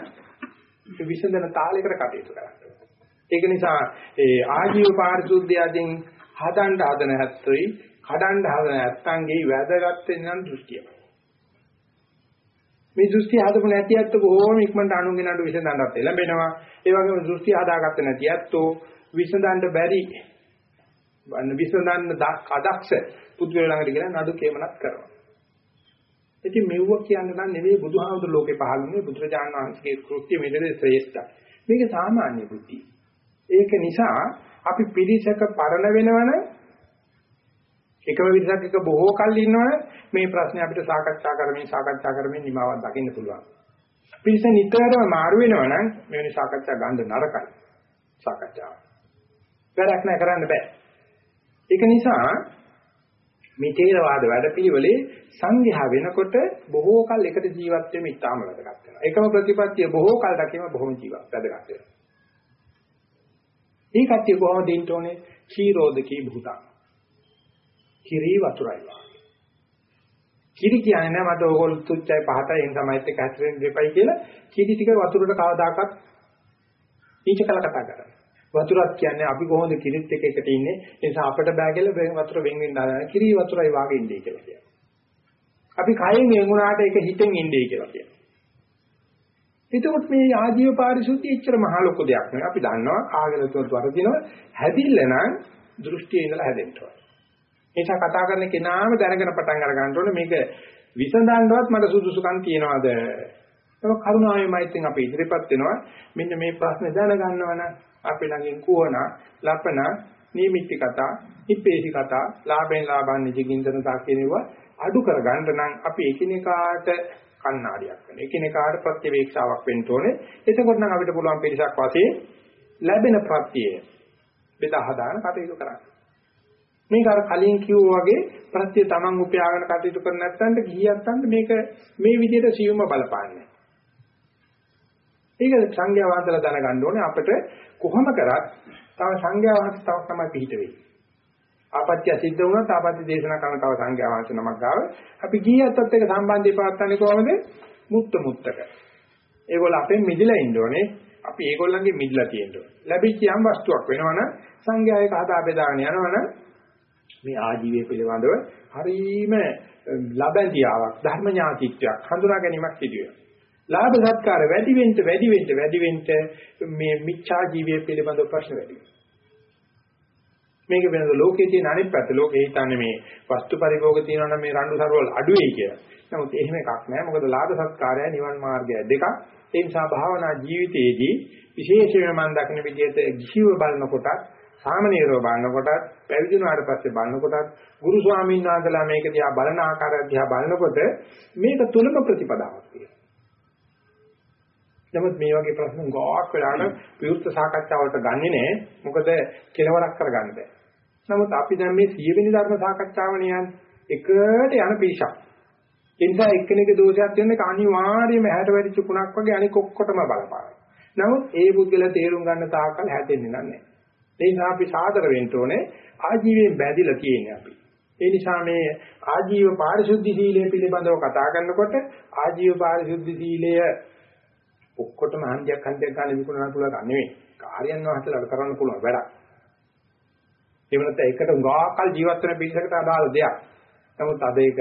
විසඳන තාලයකට කටයුතු කරන්න ඕනේ. ඒක නිසා ඒ ආජීව පාරිශුද්ධයයෙන් හදන්න හදන හැත්‍රි කඩන්න හදන නැත්තන්ගේ වැදගත් වෙනනම් දෘෂ්ටිය. මේ දෘෂ්ටි හදපු නැති ඇත්ත බොහොම ඉක්මනට අනුන්ගේ නඩු විසඳන්නත් එළඹෙනවා. ඒ වගේම දෘෂ්ටි හදාගත්තේ නැති ඇත්තෝ විසඳන්න බැරි වන්න විසඳන්න අදක්ෂ පුදුල ළඟට ගිහලා නඩු කේමනක් කරනවා. ඉතින් මෙව්ව කියන්න නම් නෙවෙයි බුදුහාමුදුර ලෝකේ පහළුනේ බුදුරජාණන් වහන්සේගේ කෘත්‍ය මෙතන ශ්‍රේෂ්ඨයි. මේක සාමාන්‍ය බුද්ධිය. ඒක නිසා අපි පිළිසක පරණ වෙනවනේ එකම විදිහක් එක බොහෝ කල් ඉන්නවනේ මේ ප්‍රශ්නේ අපිට සාකච්ඡා කරමින් සාකච්ඡා කරමින් නිමාවක් දකින්න පුළුවන්. පිළිස නිතරම මාරු වෙනවනම් මෙවැනි සාකච්ඡා ගන්න නරකයි. සාකච්ඡාව. වැඩක් නැහැ කරන්න බෑ. ඒක නිසා මේ තේරවාද වැඩපිළිවෙලේ සංඝයා වෙනකොට බොහෝ කල් එකට ජීවත් වෙන්න ඉතාම වැදගත් වෙනවා. එකම ප්‍රතිපත්තිය බොහෝ කල් දකින බොහොම ජීවත් වැදගත් වෙනවා. මේ කට්ටිය කොහොමද ඉන්න ඕනේ? ക്ഷീරෝදකී භූතං. කිරි වතුරයි වාගේ. කිරි කියන්නේ නෑ මට ඕගොල්ලෝ තුච්චයි පහතයි එන් තමයිත් එක්ක හැසිරෙන්න දෙපයි කියලා කිරි ටික වතුරට කවදාකවත් නීච කළ කතා කරන්නේ. වතුරක් කියන්නේ අපි කොහොමද කිරිත් එක්ක එකට ඉන්නේ ඒ නිසා අපිට බෑ කියලා වතුර වෙන් වෙන්න හදන කිරි වතුරයි වාගේ ඉන්නේ කියලා කියනවා. අපි කයෙන් වෙන් වුණාට ඒක හිතෙන් ඉන්නේ කියලා කියනවා. එතකොට මේ ආජීව පාරිශුද්ධිය එච්චර මහ ලොකු දෙයක් නෙවෙයි. අපි දන්නවා කාගෙලතොත් වරදිනවා හැදිල්ල නම් දෘෂ්ටියේ ඉඳලා හැදෙන්න ඕන. නිසා කතා කරන කෙනාම දැනගෙන පටන් අර ගන්න ඕනේ මේක විසඳන්නවත් මට සුදුසුකම් තියනවාද? ඒක කරුණාවේ මෛත්‍රියෙන් අපි ඉදිරියපත් වෙනවා. මෙන්න මේ ප්‍රශ්නේ දැනගන්නවනම් අපි ළඟින් කුවණ, ලපන, නීමිති කතා, ඉපේසි කතා, ලාභෙන් ලාභන් නිජගින්දන තා කියනවා අඩු කර ගන්න නම් අපි එකිනෙකාට කණ්ණාඩියක් වෙන. එකිනෙකාට ප්‍රතිවේක්ෂාවක් වෙන්න ඕනේ. එතකොට නම් අපිට පුළුවන් පිරිසක් වශයෙන් ලැබෙන ප්‍රත්‍යය බෙදා හදාන කටයුතු කරන්න. මේක අර කලින් කිව්වා වගේ ප්‍රත්‍ය තමන් උපයාගෙන කටයුතු කර නැත්නම් ගියත්තන්ට මේක මේ විදිහට සියුම්ව බලපාන්නේ. ඒක සංඥා වාදලා දැනගන්න ඕනේ අපිට කොහොම කරත් තව සංඥා වාද තව තමයි පිට වෙන්නේ. ආපත්‍ය සිද්ධ වුණොත් ආපත්‍ය දේශනා කරන තව සංඥා වාද නමක් ගාව අපි ගියත්තත් එක්ක සම්බන්ධය පවත්න්නේ කොහොමද? මුත්ත මුත්තක. ඒගොල්ල අපෙන් මිදිලා ඉන්න ඕනේ. අපි ඒගොල්ලන්ගේ මිදලා තියෙන්න ඕනේ. ලැබිච්ච යම් වස්තුවක් වෙනවනම් සංඥායක හදා බෙදාගෙන යනවනම් මේ ආජීවය පිළිබඳව හරීම ලබැඳියාවක් ධර්ම ඥාතිත්වයක් හඳුනා ගැනීමක් සිදු වෙනවා. ලාභ සත්කාර වැඩි වෙන්න වැඩි වෙන්න වැඩි වෙන්න මේ මිච්ඡා ජීවිය පිළිබඳව ප්‍රශ්න වැඩි වෙනවා. මේක වෙනද ලෝකයේ තියෙන අනිත් පැත්ත ලෝකේ හිතන්නේ මේ වස්තු පරිභෝග තියෙනවා නම් මේ රණ්ඩු සරවල් අඩුවේ කියලා. නමුත් එහෙම එකක් නෑ. මොකද ලාභ සත්කාරය නිවන් මාර්ගය දෙකක්. ඒ නිසා භාවනා ජීවිතයේදී විශේෂයෙන්ම මම දකින විදිහට ජීව බලනකොට සාමනීරව බලනකොට පැවිදිුණාට පස්සේ බලනකොට ගුරු ස්වාමීන් වහන්සේලා මේක දිහා බලන ආකාරය දිහා බලනකොට මේක තුලම ප්‍රතිපදාවක් තියෙනවා. නමුත් මේ වගේ ප්‍රශ්න ගොඩක් වෙලාවට විවෘත සාකච්ඡාවලට ගන්නෙ නෑ. මොකද කෙලවරක් කරගන්න බෑ. නමුත් අපි දැන් මේ 100 වෙනි ධර්ම සාකච්ඡාවනේ යන්නේ. එකට යන පිරිසක්. ඒ නිසා එක්කෙනෙකුගේ දෝෂයක් තියෙන අනිවාර්යයෙන්ම හැට වැඩි චුකුණක් වගේ අනික ඔක්කොටම බලපාන. නමුත් ඒ පුද්ගලයා තේරුම් ගන්න තාක්කල් හැදෙන්නේ නැහැ. ඒ නිසා අපි සාදර වෙන්න ඕනේ ආජීවයෙන් බැඳිලා තියෙන්නේ අපි. ඒ නිසා මේ ආජීව පාරිශුද්ධ සීලය පිළිබඳව කතා කරනකොට ආජීව පාරිශුද්ධ සීලය ඔක්කොටම හන්දියක් හන්දියක් ගන්න විකුණන පුළුවන් නෙවෙයි. කාර්යයන් වහන්සේලාට කරන්න පුළුවන් වැඩක්. ඒ වෙනත් එකට ගාකල් ජීවත් වෙන පිළිසකට අදාළ දෙයක්. නමුත් අද ඒක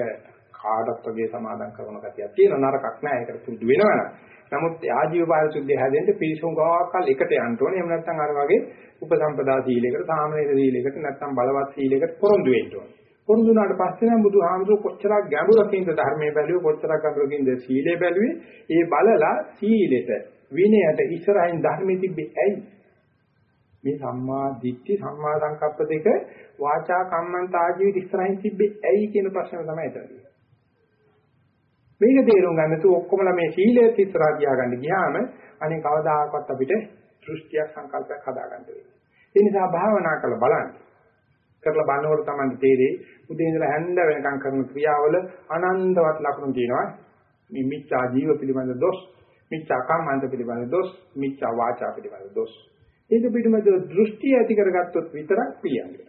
කාටත් වගේ සමාදම් කරන කතියක් තියෙන නරකක් නෑ ඒකට පුරුදු වෙනවනම්. නමුත් ආජීව පාරිශුද්ධිය හැදෙන්න පිළිසුන් ගාකල් එකට යන්න ඕනේ. එහෙම නැත්නම් අර වගේ උපසම්පදා සීලයකට, සාමනීර සීලයකට නැත්නම් බලවත් සීලයකට පොරොන්දු වෙන්න ඕනේ. පොරොන්දු වුණාට පස්සේ නම් බුදුහාමුදුරුවෝ කොච්චරක් ගැඹුරකින්ද ධර්මයේ බැලුවේ කොච්චරක් ගැඹුරකින්ද සීලේ බැලුවේ ඒ බලලා සීලෙට විනයට ඉස්සරහින් ධර්මයේ තිබ්බේ ඇයි මේ සම්මා දිට්ඨි සම්මා සංකප්ප දෙක වාචා කම්මන්ත ආජීවිත ඉස්සරහින් තිබ්බේ ඇයි කියන ප්‍රශ්න තමයි එතනදී. මේක තේරුම් ගන්න තු ඔක්කොමලා මේ සීලයේ ඉස්සරහ තියාගන්න ගියාම අනේ කවදාකවත් අපිට දෘෂ්ටියක් සංකල්පයක් හදාගන්න වෙන්නේ. ඒ නිසා භාවනා කරලා බලන්න. කරලා බලනකොට තමයි තේරෙයි උදේ ඉඳලා හැන්ද වෙනකම් කරන ක්‍රියාවල අනන්තවත් ලක්ෂණ තියෙනවා. මේ මිච්ඡා ජීව පිළිබඳ දොස්, මිච්ඡා කම්මන්ත පිළිබඳ දොස්, මිච්ඡා වාචා පිළිබඳ දොස්. ඒක පිටමද දෘෂ්ටි ඇති කරගත්තොත් විතරක් පිළියන්නේ.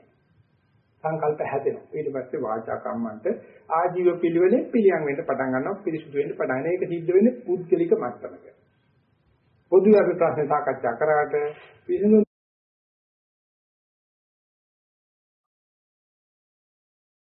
සංකල්ප හැදෙනවා. ඊට පස්සේ වාචා කම්මන්ත ආජීව පිළිවෙලේ පිළියම් වෙන්න පටන් ගන්නවා. පිරිසුදු වෙන්න පටන් ගන්නවා. ඒක සිද්ධ වෙන්නේ පුද්ගලික මට්ටමක. පොදු අපි ප්‍රශ්න සාකච්ඡා කරාට විසඳුම්